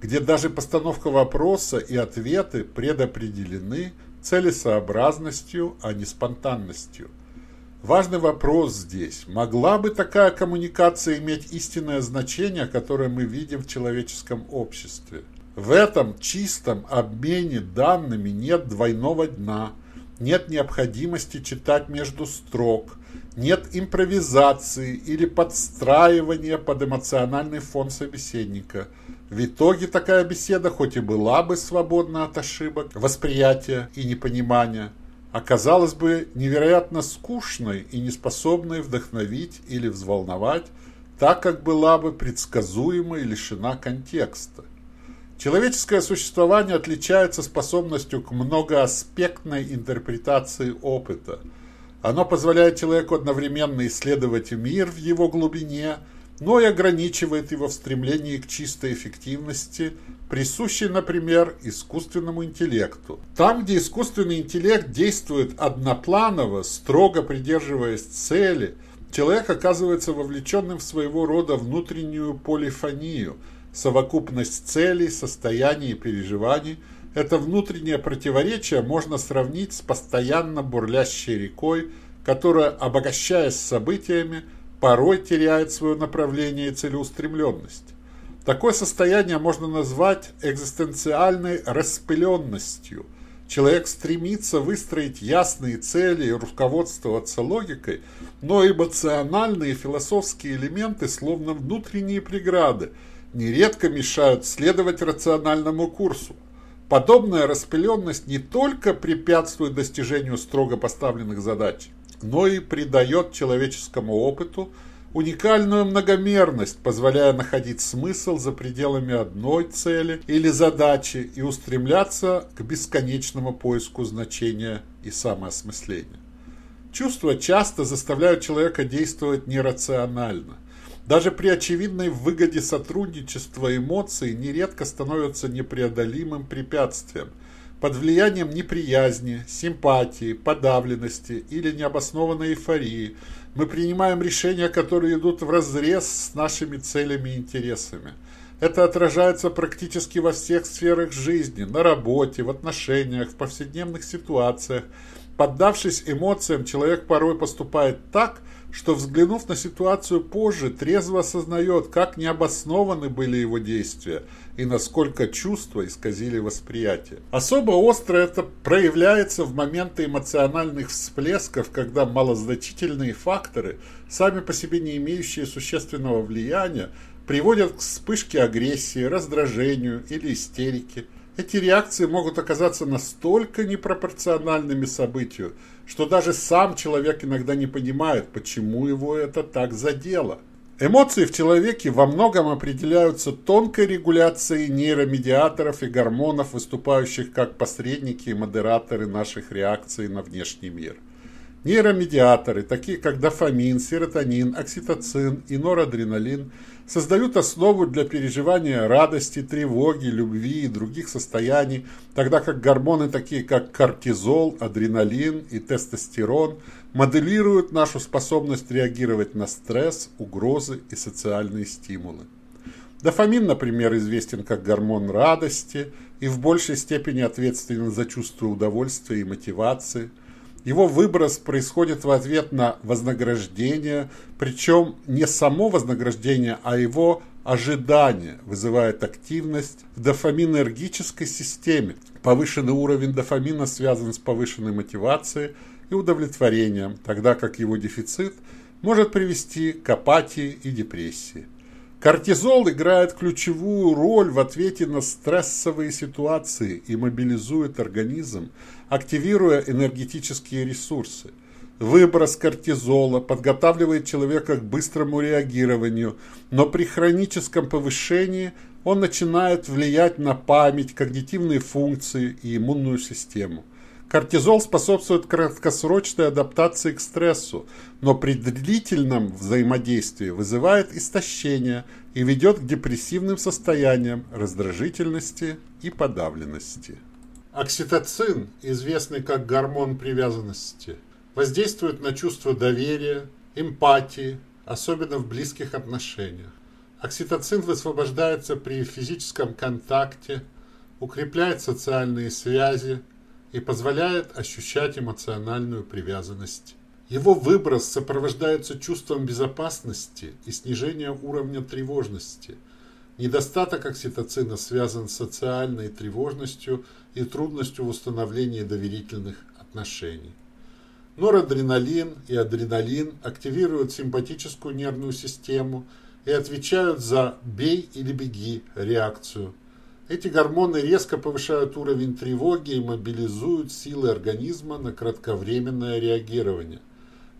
где даже постановка вопроса и ответы предопределены целесообразностью, а не спонтанностью – Важный вопрос здесь. Могла бы такая коммуникация иметь истинное значение, которое мы видим в человеческом обществе? В этом чистом обмене данными нет двойного дна, нет необходимости читать между строк, нет импровизации или подстраивания под эмоциональный фон собеседника. В итоге такая беседа, хоть и была бы свободна от ошибок, восприятия и непонимания, оказалась бы невероятно скучной и неспособной вдохновить или взволновать, так как была бы предсказуема и лишена контекста. Человеческое существование отличается способностью к многоаспектной интерпретации опыта. Оно позволяет человеку одновременно исследовать мир в его глубине – но и ограничивает его в стремлении к чистой эффективности, присущей, например, искусственному интеллекту. Там, где искусственный интеллект действует однопланово, строго придерживаясь цели, человек оказывается вовлеченным в своего рода внутреннюю полифонию, совокупность целей, состояний и переживаний. Это внутреннее противоречие можно сравнить с постоянно бурлящей рекой, которая, обогащаясь событиями, порой теряет свое направление и целеустремленность. Такое состояние можно назвать экзистенциальной распыленностью. Человек стремится выстроить ясные цели и руководствоваться логикой, но эмоциональные и философские элементы, словно внутренние преграды, нередко мешают следовать рациональному курсу. Подобная распыленность не только препятствует достижению строго поставленных задач – но и придает человеческому опыту уникальную многомерность, позволяя находить смысл за пределами одной цели или задачи и устремляться к бесконечному поиску значения и самоосмысления. Чувства часто заставляют человека действовать нерационально. Даже при очевидной выгоде сотрудничества эмоции нередко становятся непреодолимым препятствием – под влиянием неприязни, симпатии, подавленности или необоснованной эйфории мы принимаем решения, которые идут вразрез с нашими целями и интересами. Это отражается практически во всех сферах жизни, на работе, в отношениях, в повседневных ситуациях. Поддавшись эмоциям, человек порой поступает так, что, взглянув на ситуацию позже, трезво осознает, как необоснованы были его действия и насколько чувства исказили восприятие. Особо остро это проявляется в моменты эмоциональных всплесков, когда малозначительные факторы, сами по себе не имеющие существенного влияния, приводят к вспышке агрессии, раздражению или истерике. Эти реакции могут оказаться настолько непропорциональными событию, что даже сам человек иногда не понимает, почему его это так задело. Эмоции в человеке во многом определяются тонкой регуляцией нейромедиаторов и гормонов, выступающих как посредники и модераторы наших реакций на внешний мир – Нейромедиаторы, такие как дофамин, серотонин, окситоцин и норадреналин, создают основу для переживания радости, тревоги, любви и других состояний, тогда как гормоны, такие как кортизол, адреналин и тестостерон, моделируют нашу способность реагировать на стресс, угрозы и социальные стимулы. Дофамин, например, известен как гормон радости и в большей степени ответственен за чувство удовольствия и мотивации – его выброс происходит в ответ на вознаграждение, причем не само вознаграждение, а его ожидание вызывает активность в дофаминергической системе. Повышенный уровень дофамина связан с повышенной мотивацией и удовлетворением, тогда как его дефицит может привести к апатии и депрессии. Кортизол играет ключевую роль в ответе на стрессовые ситуации и мобилизует организм, активируя энергетические ресурсы. Выброс кортизола подготавливает человека к быстрому реагированию, но при хроническом повышении он начинает влиять на память, когнитивные функции и иммунную систему. Кортизол способствует краткосрочной адаптации к стрессу, но при длительном взаимодействии вызывает истощение и ведет к депрессивным состояниям, раздражительности и подавленности. Окситоцин, известный как гормон привязанности, воздействует на чувство доверия, эмпатии, особенно в близких отношениях. Окситоцин высвобождается при физическом контакте, укрепляет социальные связи, и позволяет ощущать эмоциональную привязанность. Его выброс сопровождается чувством безопасности и снижением уровня тревожности. Недостаток окситоцина связан с социальной тревожностью и трудностью в установлении доверительных отношений. Норадреналин и адреналин активируют симпатическую нервную систему и отвечают за «бей или беги» реакцию – эти гормоны резко повышают уровень тревоги и мобилизуют силы организма на кратковременное реагирование.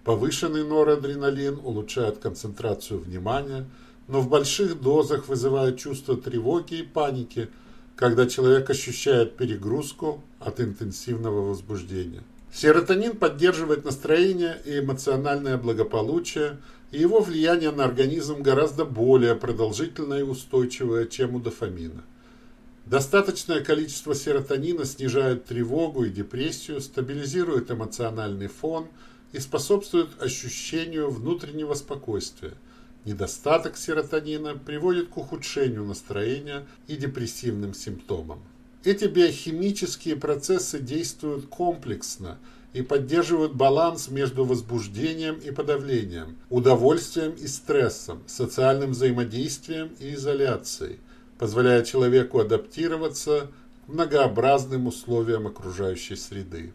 Повышенный норадреналин улучшает концентрацию внимания, но в больших дозах вызывает чувство тревоги и паники, когда человек ощущает перегрузку от интенсивного возбуждения. Серотонин поддерживает настроение и эмоциональное благополучие, и его влияние на организм гораздо более продолжительное и устойчивое, чем у дофамина. Достаточное количество серотонина снижает тревогу и депрессию, стабилизирует эмоциональный фон и способствует ощущению внутреннего спокойствия. Недостаток серотонина приводит к ухудшению настроения и депрессивным симптомам. Эти биохимические процессы действуют комплексно и поддерживают баланс между возбуждением и подавлением, удовольствием и стрессом, социальным взаимодействием и изоляцией – позволяя человеку адаптироваться к многообразным условиям окружающей среды.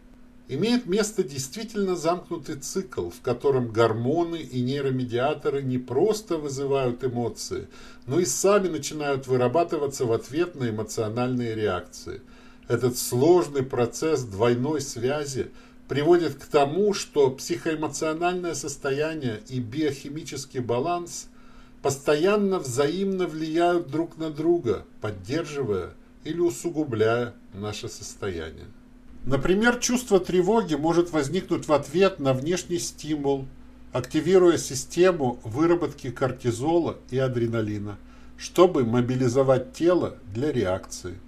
Имеет место действительно замкнутый цикл, в котором гормоны и нейромедиаторы не просто вызывают эмоции, но и сами начинают вырабатываться в ответ на эмоциональные реакции. Этот сложный процесс двойной связи приводит к тому, что психоэмоциональное состояние и биохимический баланс постоянно взаимно влияют друг на друга, поддерживая или усугубляя наше состояние. Например, чувство тревоги может возникнуть в ответ на внешний стимул, активируя систему выработки кортизола и адреналина, чтобы мобилизовать тело для реакции.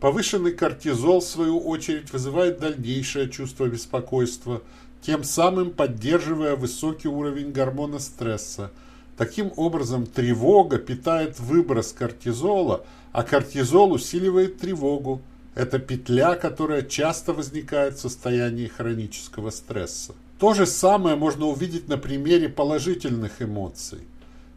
Повышенный кортизол, в свою очередь, вызывает дальнейшее чувство беспокойства, тем самым поддерживая высокий уровень гормона стресса. Таким образом, тревога питает выброс кортизола, а кортизол усиливает тревогу. Это петля, которая часто возникает в состоянии хронического стресса. То же самое можно увидеть на примере положительных эмоций.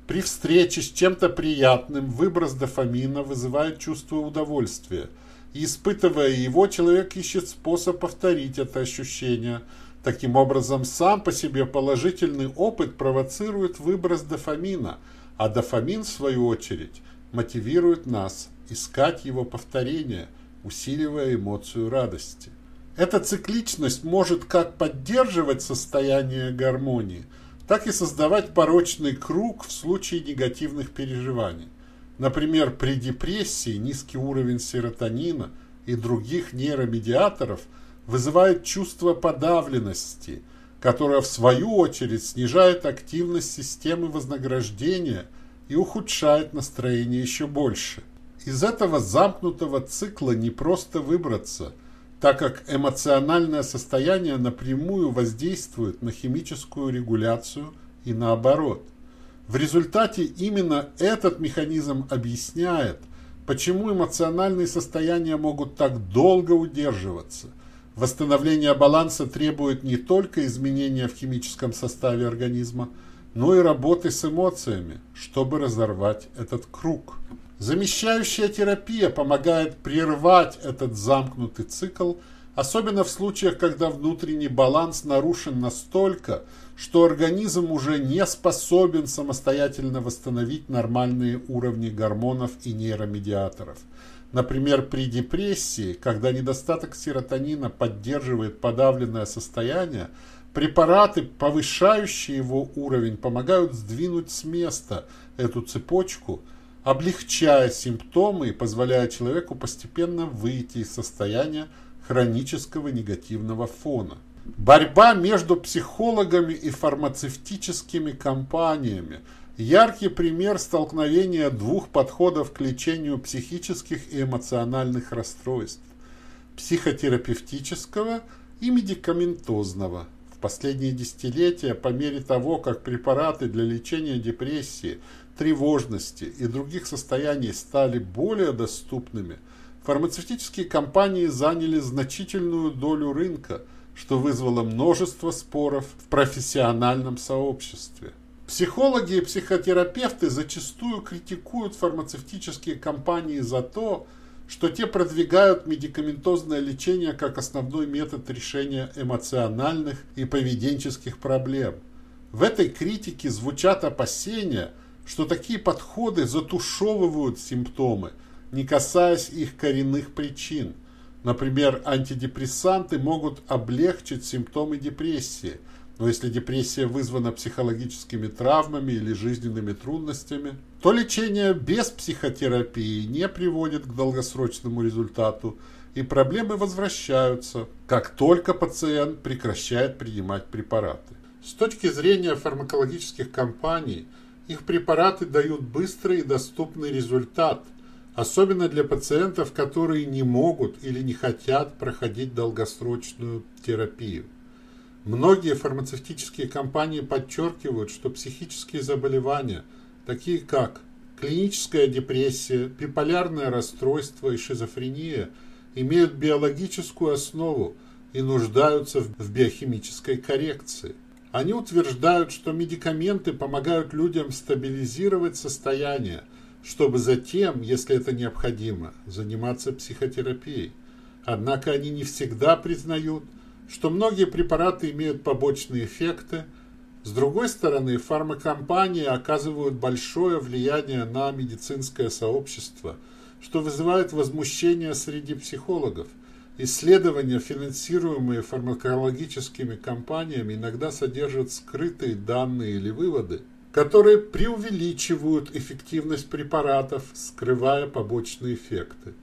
При встрече с чем-то приятным выброс дофамина вызывает чувство удовольствия. И испытывая его, человек ищет способ повторить это ощущение. Таким образом, сам по себе положительный опыт провоцирует выброс дофамина, а дофамин, в свою очередь, мотивирует нас искать его повторение, усиливая эмоцию радости. Эта цикличность может как поддерживать состояние гармонии, так и создавать порочный круг в случае негативных переживаний. Например, при депрессии низкий уровень серотонина и других нейромедиаторов вызывает чувство подавленности, которое в свою очередь снижает активность системы вознаграждения и ухудшает настроение еще больше. Из этого замкнутого цикла не просто выбраться – так как эмоциональное состояние напрямую воздействует на химическую регуляцию и наоборот. В результате именно этот механизм объясняет, почему эмоциональные состояния могут так долго удерживаться. Восстановление баланса требует не только изменения в химическом составе организма, но и работы с эмоциями, чтобы разорвать этот круг. Замещающая терапия помогает прервать этот замкнутый цикл, особенно в случаях, когда внутренний баланс нарушен настолько, что организм уже не способен самостоятельно восстановить нормальные уровни гормонов и нейромедиаторов. Например, при депрессии, когда недостаток серотонина поддерживает подавленное состояние, препараты, повышающие его уровень, помогают сдвинуть с места эту цепочку – облегчая симптомы и позволяя человеку постепенно выйти из состояния хронического негативного фона. Борьба между психологами и фармацевтическими компаниями – яркий пример столкновения двух подходов к лечению психических и эмоциональных расстройств – психотерапевтического и медикаментозного. В последние десятилетия, по мере того, как препараты для лечения депрессии – тревожности и других состояний стали более доступными, фармацевтические компании заняли значительную долю рынка, что вызвало множество споров в профессиональном сообществе. Психологи и психотерапевты зачастую критикуют фармацевтические компании за то, что те продвигают медикаментозное лечение как основной метод решения эмоциональных и поведенческих проблем. В этой критике звучат опасения – что такие подходы затушевывают симптомы, не касаясь их коренных причин. Например, антидепрессанты могут облегчить симптомы депрессии, но если депрессия вызвана психологическими травмами или жизненными трудностями, то лечение без психотерапии не приводит к долгосрочному результату, и проблемы возвращаются, как только пациент прекращает принимать препараты. С точки зрения фармакологических компаний – их препараты дают быстрый и доступный результат, особенно для пациентов, которые не могут или не хотят проходить долгосрочную терапию. Многие фармацевтические компании подчеркивают, что психические заболевания, такие как клиническая депрессия, биполярное расстройство и шизофрения, имеют биологическую основу и нуждаются в биохимической коррекции. Они утверждают, что медикаменты помогают людям стабилизировать состояние, чтобы затем, если это необходимо, заниматься психотерапией. Однако они не всегда признают, что многие препараты имеют побочные эффекты. С другой стороны, фармакомпании оказывают большое влияние на медицинское сообщество, что вызывает возмущение среди психологов. Исследования, финансируемые фармакологическими компаниями, иногда содержат скрытые данные или выводы, которые преувеличивают эффективность препаратов, скрывая побочные эффекты.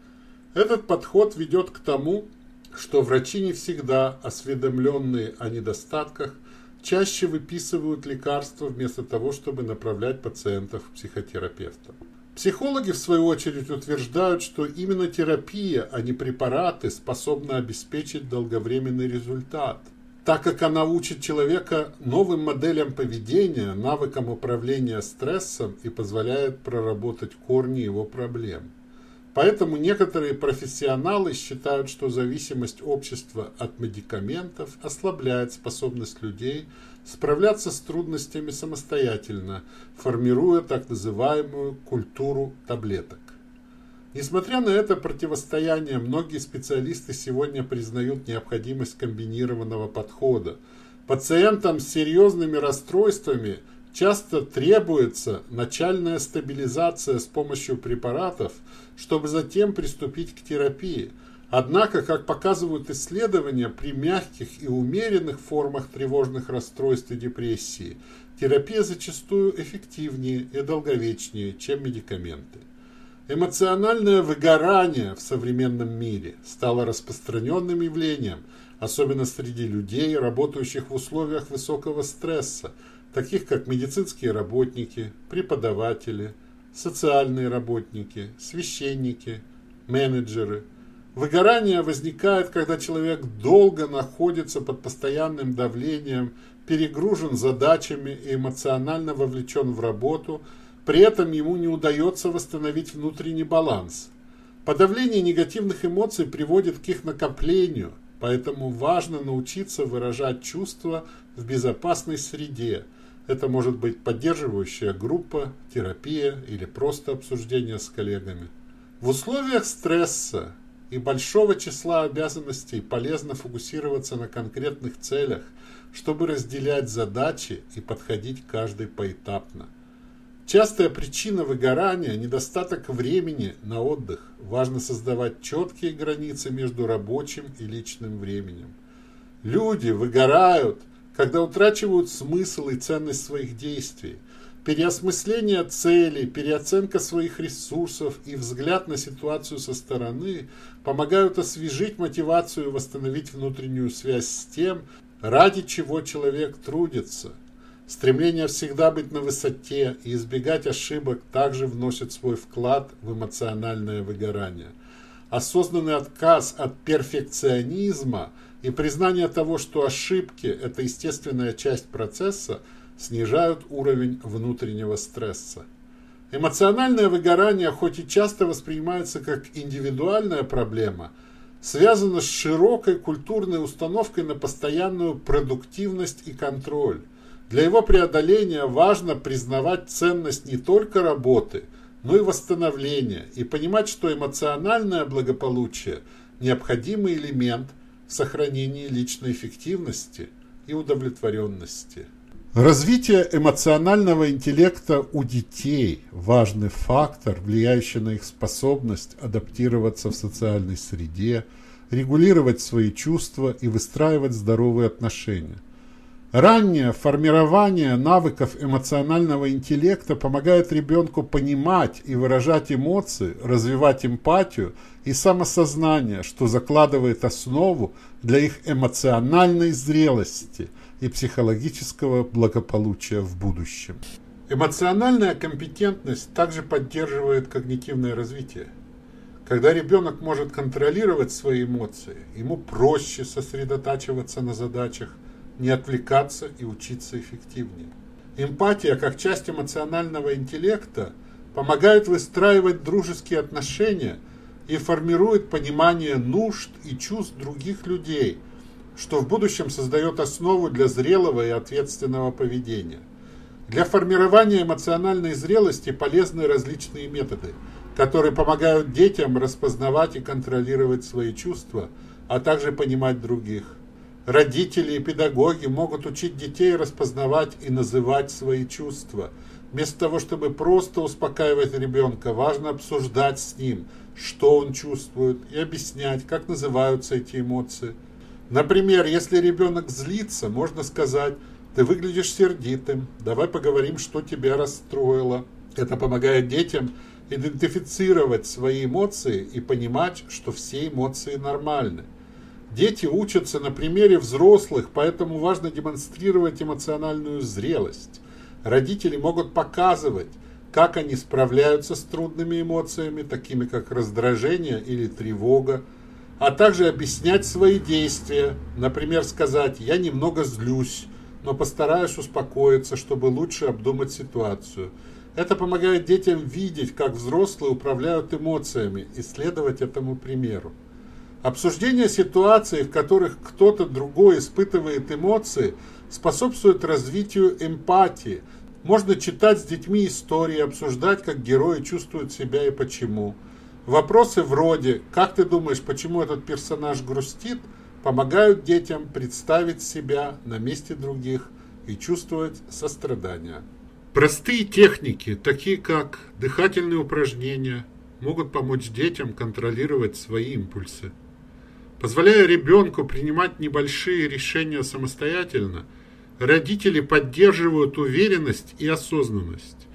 Этот подход ведет к тому, что врачи не всегда, осведомленные о недостатках, чаще выписывают лекарства вместо того, чтобы направлять пациентов к психотерапевтам. Психологи, в свою очередь, утверждают, что именно терапия, а не препараты, способны обеспечить долговременный результат, так как она учит человека новым моделям поведения, навыкам управления стрессом и позволяет проработать корни его проблем. Поэтому некоторые профессионалы считают, что зависимость общества от медикаментов ослабляет способность людей справляться с трудностями самостоятельно, формируя так называемую культуру таблеток. Несмотря на это противостояние, многие специалисты сегодня признают необходимость комбинированного подхода. Пациентам с серьезными расстройствами – часто требуется начальная стабилизация с помощью препаратов, чтобы затем приступить к терапии. Однако, как показывают исследования, при мягких и умеренных формах тревожных расстройств и депрессии терапия зачастую эффективнее и долговечнее, чем медикаменты. Эмоциональное выгорание в современном мире стало распространенным явлением, особенно среди людей, работающих в условиях высокого стресса, таких как медицинские работники, преподаватели, социальные работники, священники, менеджеры. Выгорание возникает, когда человек долго находится под постоянным давлением, перегружен задачами и эмоционально вовлечен в работу, при этом ему не удается восстановить внутренний баланс. Подавление негативных эмоций приводит к их накоплению, поэтому важно научиться выражать чувства в безопасной среде – это может быть поддерживающая группа, терапия или просто обсуждение с коллегами. В условиях стресса и большого числа обязанностей полезно фокусироваться на конкретных целях, чтобы разделять задачи и подходить к каждой поэтапно. Частая причина выгорания – недостаток времени на отдых. Важно создавать четкие границы между рабочим и личным временем. Люди выгорают – когда утрачивают смысл и ценность своих действий. Переосмысление целей, переоценка своих ресурсов и взгляд на ситуацию со стороны помогают освежить мотивацию и восстановить внутреннюю связь с тем, ради чего человек трудится. Стремление всегда быть на высоте и избегать ошибок также вносит свой вклад в эмоциональное выгорание. Осознанный отказ от перфекционизма – и признание того, что ошибки – это естественная часть процесса, снижают уровень внутреннего стресса. Эмоциональное выгорание, хоть и часто воспринимается как индивидуальная проблема, связано с широкой культурной установкой на постоянную продуктивность и контроль. Для его преодоления важно признавать ценность не только работы, но и восстановления, и понимать, что эмоциональное благополучие – необходимый элемент – сохранении личной эффективности и удовлетворенности. Развитие эмоционального интеллекта у детей – важный фактор, влияющий на их способность адаптироваться в социальной среде, регулировать свои чувства и выстраивать здоровые отношения. Раннее формирование навыков эмоционального интеллекта помогает ребенку понимать и выражать эмоции, развивать эмпатию и самосознание, что закладывает основу для их эмоциональной зрелости и психологического благополучия в будущем. Эмоциональная компетентность также поддерживает когнитивное развитие. Когда ребенок может контролировать свои эмоции, ему проще сосредотачиваться на задачах, не отвлекаться и учиться эффективнее. Эмпатия, как часть эмоционального интеллекта, помогает выстраивать дружеские отношения и формирует понимание нужд и чувств других людей, что в будущем создает основу для зрелого и ответственного поведения. Для формирования эмоциональной зрелости полезны различные методы, которые помогают детям распознавать и контролировать свои чувства, а также понимать других. Родители и педагоги могут учить детей распознавать и называть свои чувства, Вместо того, чтобы просто успокаивать ребенка, важно обсуждать с ним, что он чувствует, и объяснять, как называются эти эмоции. Например, если ребенок злится, можно сказать, ты выглядишь сердитым, давай поговорим, что тебя расстроило. Это помогает детям идентифицировать свои эмоции и понимать, что все эмоции нормальны. Дети учатся на примере взрослых, поэтому важно демонстрировать эмоциональную зрелость. Родители могут показывать, как они справляются с трудными эмоциями, такими как раздражение или тревога, а также объяснять свои действия, например, сказать «я немного злюсь», но постараюсь успокоиться, чтобы лучше обдумать ситуацию – это помогает детям видеть, как взрослые управляют эмоциями и следовать этому примеру. Обсуждение ситуаций, в которых кто-то другой испытывает эмоции, способствует развитию эмпатии. Можно читать с детьми истории, обсуждать, как герои чувствуют себя и почему. Вопросы вроде «Как ты думаешь, почему этот персонаж грустит?» помогают детям представить себя на месте других и чувствовать сострадание. Простые техники, такие как дыхательные упражнения, могут помочь детям контролировать свои импульсы. Позволяя ребенку принимать небольшие решения самостоятельно, родители поддерживают уверенность и осознанность.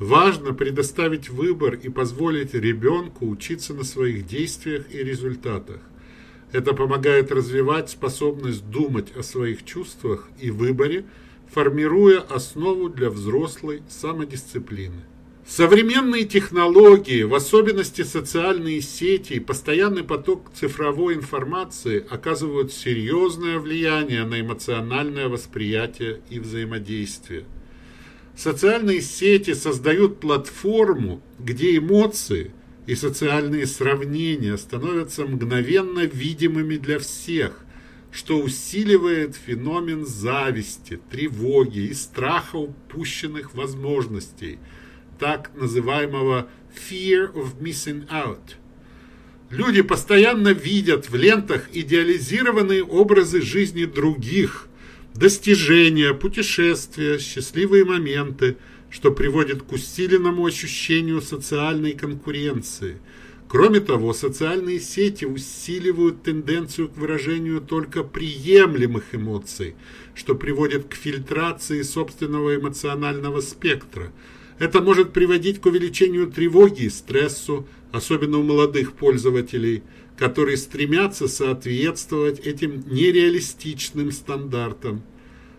Важно предоставить выбор и позволить ребенку учиться на своих действиях и результатах. Это помогает развивать способность думать о своих чувствах и выборе, формируя основу для взрослой самодисциплины. Современные технологии, в особенности социальные сети и постоянный поток цифровой информации оказывают серьезное влияние на эмоциональное восприятие и взаимодействие. Социальные сети создают платформу, где эмоции и социальные сравнения становятся мгновенно видимыми для всех, что усиливает феномен зависти, тревоги и страха упущенных возможностей, так называемого fear of missing out. Люди постоянно видят в лентах идеализированные образы жизни других, достижения, путешествия, счастливые моменты, что приводит к усиленному ощущению социальной конкуренции – Кроме того, социальные сети усиливают тенденцию к выражению только приемлемых эмоций, что приводит к фильтрации собственного эмоционального спектра. Это может приводить к увеличению тревоги и стрессу, особенно у молодых пользователей, которые стремятся соответствовать этим нереалистичным стандартам.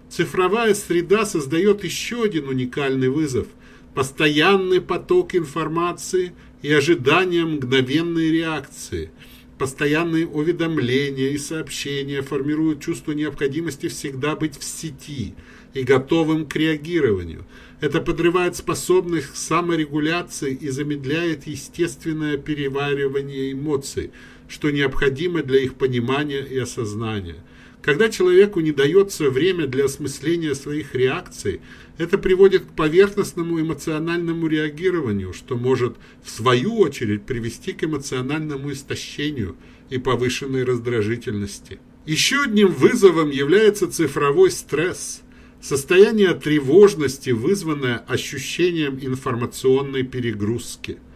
Цифровая среда создает еще один уникальный вызов – постоянный поток информации – и ожидание мгновенной реакции. Постоянные уведомления и сообщения формируют чувство необходимости всегда быть в сети и готовым к реагированию. Это подрывает способность к саморегуляции и замедляет естественное переваривание эмоций, что необходимо для их понимания и осознания. Когда человеку не дается время для осмысления своих реакций, это приводит к поверхностному эмоциональному реагированию, что может, в свою очередь, привести к эмоциональному истощению и повышенной раздражительности. Еще одним вызовом является цифровой стресс – состояние тревожности, вызванное ощущением информационной перегрузки –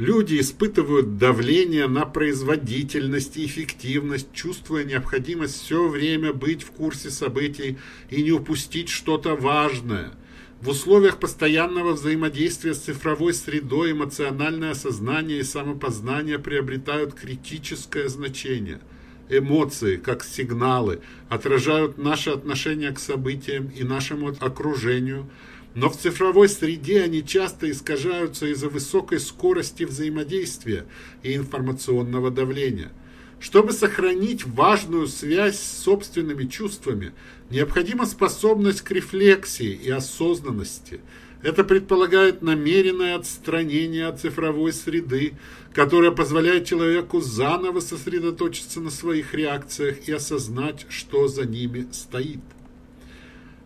Люди испытывают давление на производительность и эффективность, чувствуя необходимость все время быть в курсе событий и не упустить что-то важное. В условиях постоянного взаимодействия с цифровой средой эмоциональное осознание и самопознание приобретают критическое значение. Эмоции, как сигналы, отражают наше отношение к событиям и нашему окружению – но в цифровой среде они часто искажаются из-за высокой скорости взаимодействия и информационного давления. Чтобы сохранить важную связь с собственными чувствами, необходима способность к рефлексии и осознанности. Это предполагает намеренное отстранение от цифровой среды, которое позволяет человеку заново сосредоточиться на своих реакциях и осознать, что за ними стоит.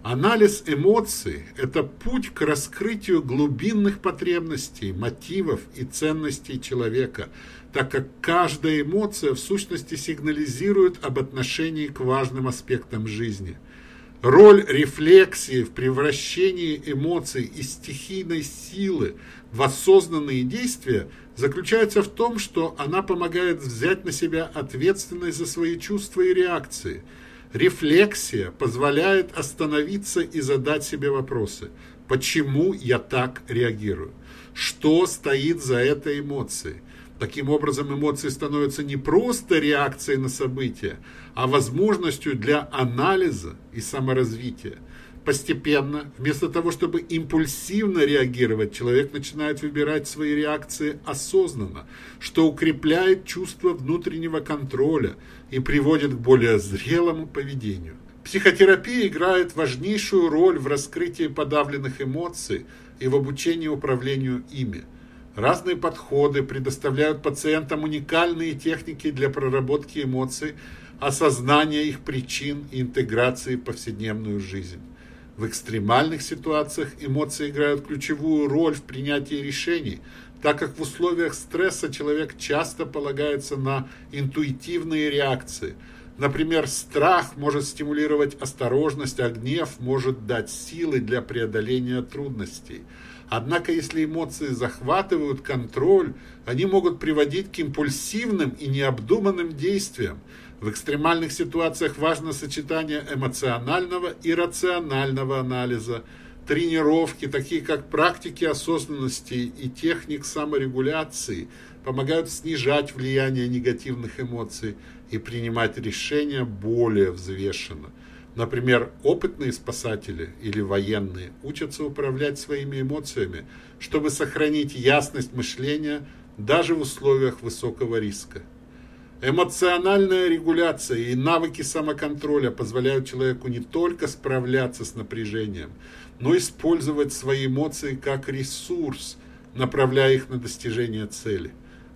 Анализ эмоций – это путь к раскрытию глубинных потребностей, мотивов и ценностей человека, так как каждая эмоция в сущности сигнализирует об отношении к важным аспектам жизни. Роль рефлексии в превращении эмоций из стихийной силы в осознанные действия заключается в том, что она помогает взять на себя ответственность за свои чувства и реакции. Рефлексия позволяет остановиться и задать себе вопросы. Почему я так реагирую? Что стоит за этой эмоцией? Таким образом, эмоции становятся не просто реакцией на события, а возможностью для анализа и саморазвития. Постепенно, вместо того, чтобы импульсивно реагировать, человек начинает выбирать свои реакции осознанно, что укрепляет чувство внутреннего контроля и приводит к более зрелому поведению. Психотерапия играет важнейшую роль в раскрытии подавленных эмоций и в обучении управлению ими – Разные подходы предоставляют пациентам уникальные техники для проработки эмоций, осознания их причин и интеграции в повседневную жизнь. В экстремальных ситуациях эмоции играют ключевую роль в принятии решений, так как в условиях стресса человек часто полагается на интуитивные реакции. Например, страх может стимулировать осторожность, а гнев может дать силы для преодоления трудностей – Однако, если эмоции захватывают контроль, они могут приводить к импульсивным и необдуманным действиям. В экстремальных ситуациях важно сочетание эмоционального и рационального анализа, тренировки, такие как практики осознанности и техник саморегуляции, помогают снижать влияние негативных эмоций и принимать решения более взвешенно. Например, опытные спасатели или военные учатся управлять своими эмоциями, чтобы сохранить ясность мышления даже в условиях высокого риска. Эмоциональная регуляция и навыки самоконтроля позволяют человеку не только справляться с напряжением, но использовать свои эмоции как ресурс, направляя их на достижение цели.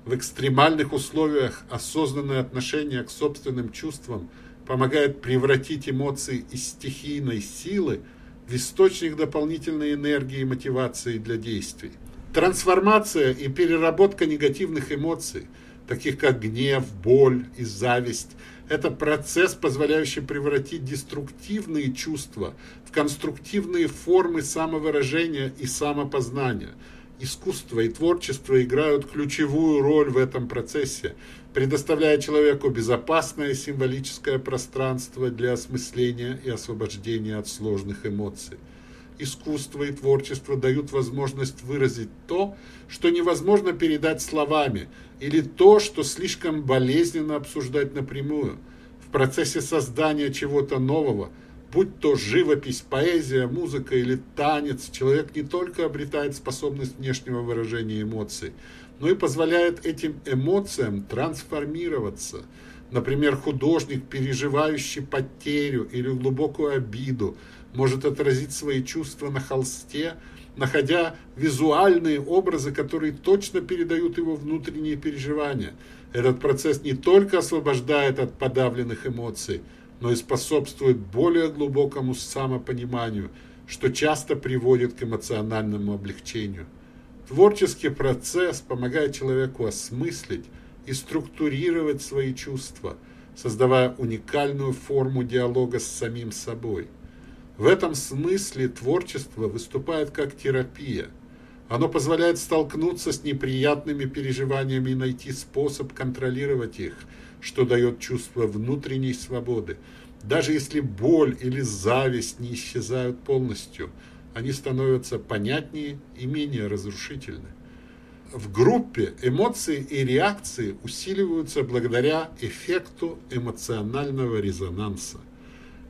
В экстремальных условиях осознанное отношение к собственным чувствам – помогает превратить эмоции из стихийной силы в источник дополнительной энергии и мотивации для действий. Трансформация и переработка негативных эмоций, таких как гнев, боль и зависть, это процесс, позволяющий превратить деструктивные чувства в конструктивные формы самовыражения и самопознания. Искусство и творчество играют ключевую роль в этом процессе, предоставляя человеку безопасное символическое пространство для осмысления и освобождения от сложных эмоций. Искусство и творчество дают возможность выразить то, что невозможно передать словами, или то, что слишком болезненно обсуждать напрямую. В процессе создания чего-то нового, будь то живопись, поэзия, музыка или танец, человек не только обретает способность внешнего выражения эмоций, но и позволяет этим эмоциям трансформироваться. Например, художник, переживающий потерю или глубокую обиду, может отразить свои чувства на холсте, находя визуальные образы, которые точно передают его внутренние переживания. Этот процесс не только освобождает от подавленных эмоций, но и способствует более глубокому самопониманию, что часто приводит к эмоциональному облегчению. Творческий процесс помогает человеку осмыслить и структурировать свои чувства, создавая уникальную форму диалога с самим собой. В этом смысле творчество выступает как терапия. Оно позволяет столкнуться с неприятными переживаниями и найти способ контролировать их, что дает чувство внутренней свободы. Даже если боль или зависть не исчезают полностью – они становятся понятнее и менее разрушительны. В группе эмоции и реакции усиливаются благодаря эффекту эмоционального резонанса.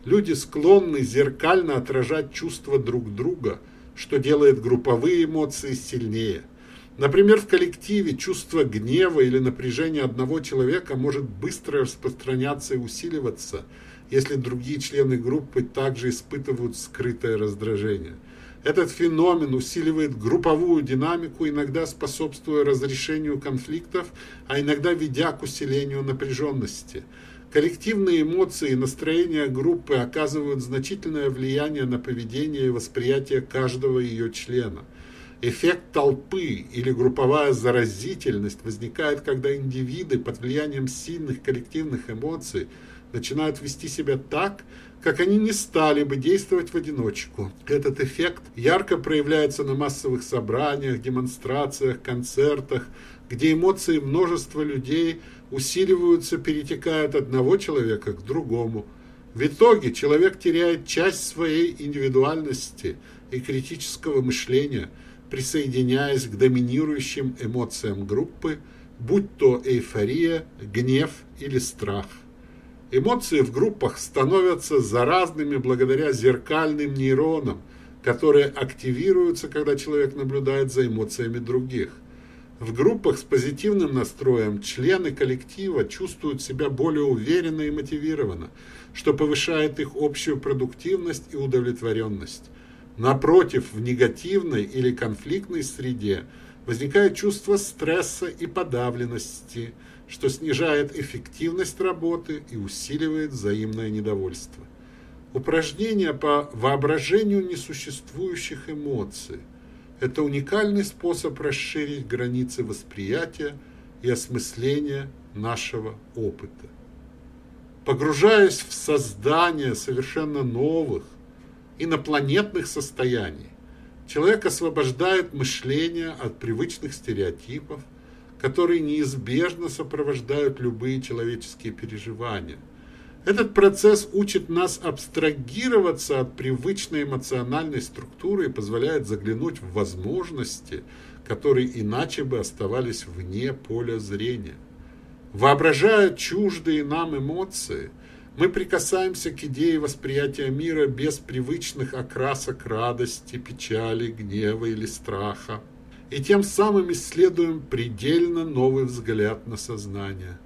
Люди склонны зеркально отражать чувства друг друга, что делает групповые эмоции сильнее. Например, в коллективе чувство гнева или напряжения одного человека может быстро распространяться и усиливаться, если другие члены группы также испытывают скрытое раздражение – этот феномен усиливает групповую динамику, иногда способствуя разрешению конфликтов, а иногда ведя к усилению напряженности. Коллективные эмоции и настроение группы оказывают значительное влияние на поведение и восприятие каждого ее члена. Эффект толпы или групповая заразительность возникает, когда индивиды под влиянием сильных коллективных эмоций начинают вести себя так, как они не стали бы действовать в одиночку. Этот эффект ярко проявляется на массовых собраниях, демонстрациях, концертах, где эмоции множества людей усиливаются, перетекая от одного человека к другому. В итоге человек теряет часть своей индивидуальности и критического мышления, присоединяясь к доминирующим эмоциям группы, будь то эйфория, гнев или страх. Эмоции в группах становятся заразными благодаря зеркальным нейронам, которые активируются, когда человек наблюдает за эмоциями других. В группах с позитивным настроем члены коллектива чувствуют себя более уверенно и мотивированно, что повышает их общую продуктивность и удовлетворенность. Напротив, в негативной или конфликтной среде возникает чувство стресса и подавленности – что снижает эффективность работы и усиливает взаимное недовольство. Упражнения по воображению несуществующих эмоций – это уникальный способ расширить границы восприятия и осмысления нашего опыта. Погружаясь в создание совершенно новых, инопланетных состояний, человек освобождает мышление от привычных стереотипов – которые неизбежно сопровождают любые человеческие переживания. Этот процесс учит нас абстрагироваться от привычной эмоциональной структуры и позволяет заглянуть в возможности, которые иначе бы оставались вне поля зрения. Воображая чуждые нам эмоции, мы прикасаемся к идее восприятия мира без привычных окрасок радости, печали, гнева или страха и тем самым исследуем предельно новый взгляд на сознание.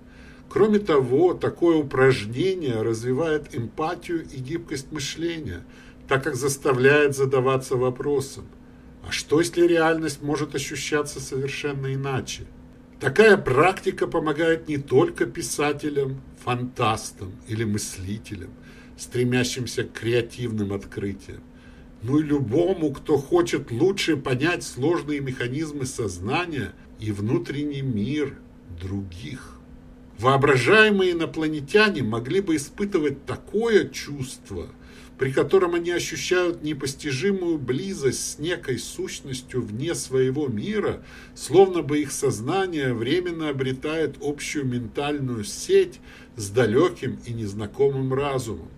Кроме того, такое упражнение развивает эмпатию и гибкость мышления, так как заставляет задаваться вопросом, а что если реальность может ощущаться совершенно иначе? Такая практика помогает не только писателям, фантастам или мыслителям, стремящимся к креативным открытиям, ну и любому, кто хочет лучше понять сложные механизмы сознания и внутренний мир других. Воображаемые инопланетяне могли бы испытывать такое чувство, при котором они ощущают непостижимую близость с некой сущностью вне своего мира, словно бы их сознание временно обретает общую ментальную сеть с далеким и незнакомым разумом.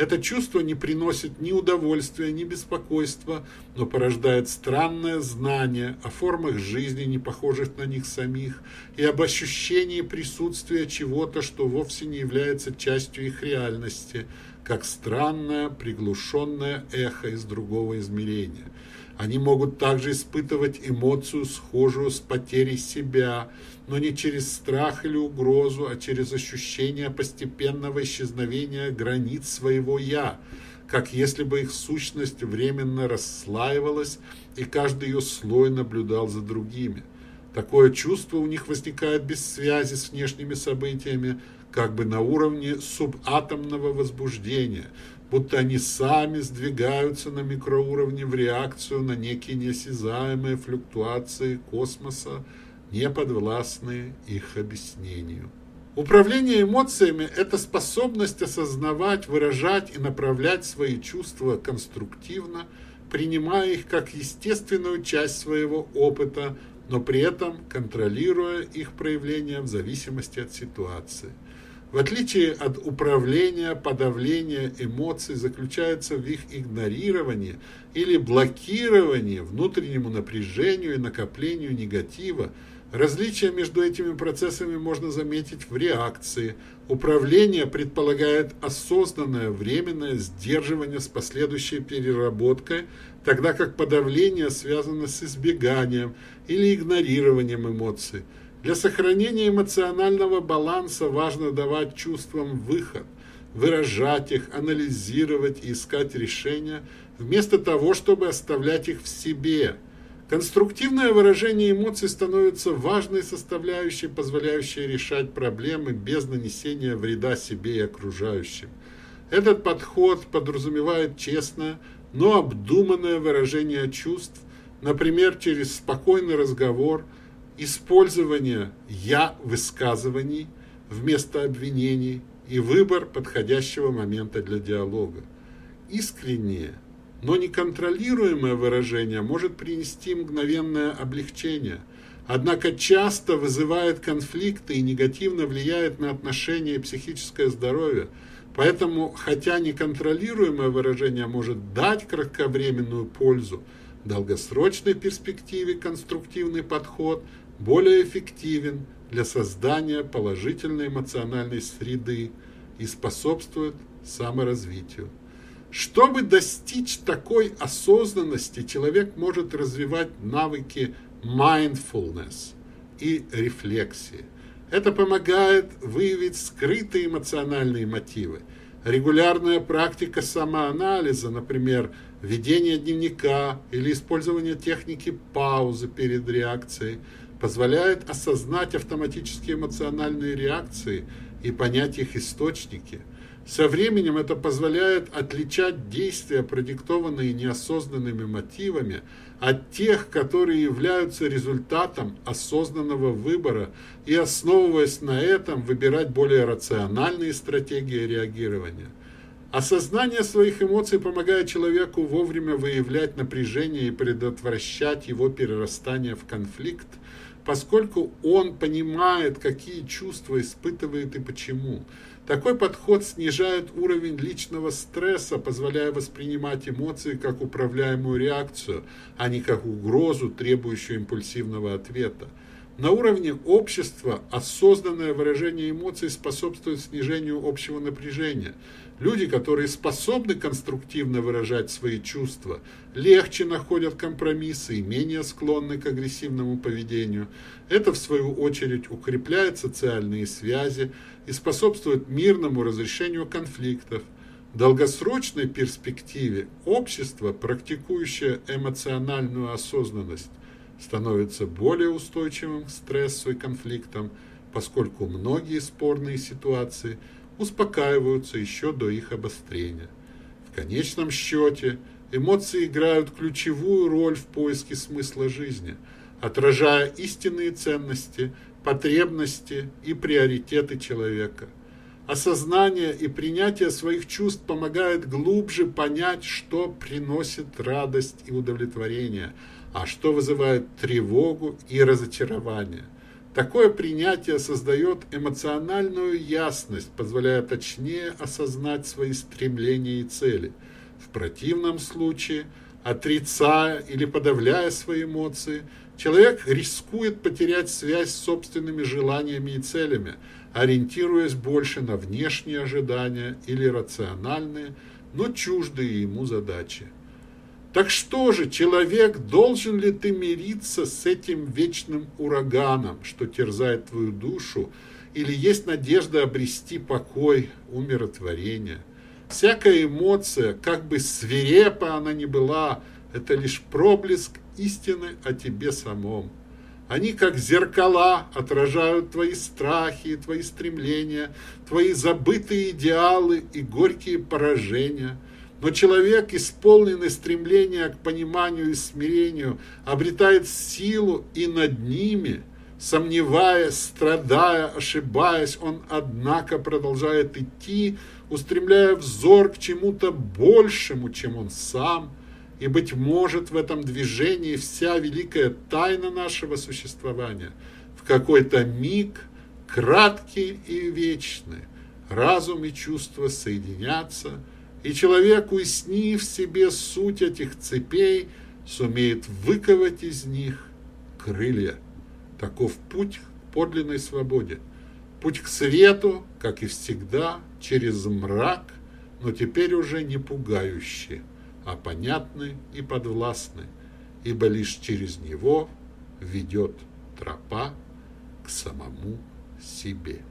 Это чувство не приносит ни удовольствия, ни беспокойства, но порождает странное знание о формах жизни, не похожих на них самих, и об ощущении присутствия чего-то, что вовсе не является частью их реальности, как странное приглушенное эхо из другого измерения. Они могут также испытывать эмоцию, схожую с потерей себя, но не через страх или угрозу, а через ощущение постепенного исчезновения границ своего «я», как если бы их сущность временно расслаивалась, и каждый ее слой наблюдал за другими. Такое чувство у них возникает без связи с внешними событиями, как бы на уровне субатомного возбуждения, будто они сами сдвигаются на микроуровне в реакцию на некие неосязаемые флюктуации космоса, не подвластные их объяснению. Управление эмоциями – это способность осознавать, выражать и направлять свои чувства конструктивно, принимая их как естественную часть своего опыта, но при этом контролируя их проявление в зависимости от ситуации – в отличие от управления, подавления эмоций заключается в их игнорировании или блокировании внутреннему напряжению и накоплению негатива. Различия между этими процессами можно заметить в реакции. Управление предполагает осознанное временное сдерживание с последующей переработкой, тогда как подавление связано с избеганием или игнорированием эмоций. Для сохранения эмоционального баланса важно давать чувствам выход, выражать их, анализировать и искать решения, вместо того, чтобы оставлять их в себе. Конструктивное выражение эмоций становится важной составляющей, позволяющей решать проблемы без нанесения вреда себе и окружающим. Этот подход подразумевает честное, но обдуманное выражение чувств, например, через спокойный разговор – использование «я» высказываний вместо обвинений и выбор подходящего момента для диалога. Искреннее, но неконтролируемое выражение может принести мгновенное облегчение, однако часто вызывает конфликты и негативно влияет на отношения и психическое здоровье. Поэтому, хотя неконтролируемое выражение может дать кратковременную пользу, в долгосрочной перспективе конструктивный подход более эффективен для создания положительной эмоциональной среды и способствует саморазвитию. Чтобы достичь такой осознанности, человек может развивать навыки mindfulness и рефлексии. Это помогает выявить скрытые эмоциональные мотивы. Регулярная практика самоанализа, например, ведение дневника или использование техники паузы перед реакцией – позволяет осознать автоматические эмоциональные реакции и понять их источники. Со временем это позволяет отличать действия, продиктованные неосознанными мотивами, от тех, которые являются результатом осознанного выбора и, основываясь на этом, выбирать более рациональные стратегии реагирования. Осознание своих эмоций помогает человеку вовремя выявлять напряжение и предотвращать его перерастание в конфликт, поскольку он понимает, какие чувства испытывает и почему. Такой подход снижает уровень личного стресса, позволяя воспринимать эмоции как управляемую реакцию, а не как угрозу, требующую импульсивного ответа. На уровне общества осознанное выражение эмоций способствует снижению общего напряжения. Люди, которые способны конструктивно выражать свои чувства, легче находят компромиссы и менее склонны к агрессивному поведению. Это, в свою очередь, укрепляет социальные связи и способствует мирному разрешению конфликтов. В долгосрочной перспективе общество, практикующее эмоциональную осознанность, становится более устойчивым к стрессу и конфликтам, поскольку многие спорные ситуации успокаиваются еще до их обострения. В конечном счете, эмоции играют ключевую роль в поиске смысла жизни, отражая истинные ценности, потребности и приоритеты человека. Осознание и принятие своих чувств помогает глубже понять, что приносит радость и удовлетворение – а что вызывает тревогу и разочарование. Такое принятие создает эмоциональную ясность, позволяя точнее осознать свои стремления и цели. В противном случае, отрицая или подавляя свои эмоции, человек рискует потерять связь с собственными желаниями и целями, ориентируясь больше на внешние ожидания или рациональные, но чуждые ему задачи. Так что же, человек, должен ли ты мириться с этим вечным ураганом, что терзает твою душу, или есть надежда обрести покой, умиротворение? Всякая эмоция, как бы свирепа она ни была, это лишь проблеск истины о тебе самом. Они, как зеркала, отражают твои страхи, твои стремления, твои забытые идеалы и горькие поражения – но человек, исполненный стремления к пониманию и смирению, обретает силу и над ними, сомневаясь, страдая, ошибаясь, он, однако, продолжает идти, устремляя взор к чему-то большему, чем он сам, и, быть может, в этом движении вся великая тайна нашего существования в какой-то миг, краткий и вечный, разум и чувства соединятся – и человек, уяснив себе суть этих цепей, сумеет выковать из них крылья. Таков путь к подлинной свободе. Путь к свету, как и всегда, через мрак, но теперь уже не пугающий, а понятный и подвластный, ибо лишь через него ведет тропа к самому себе.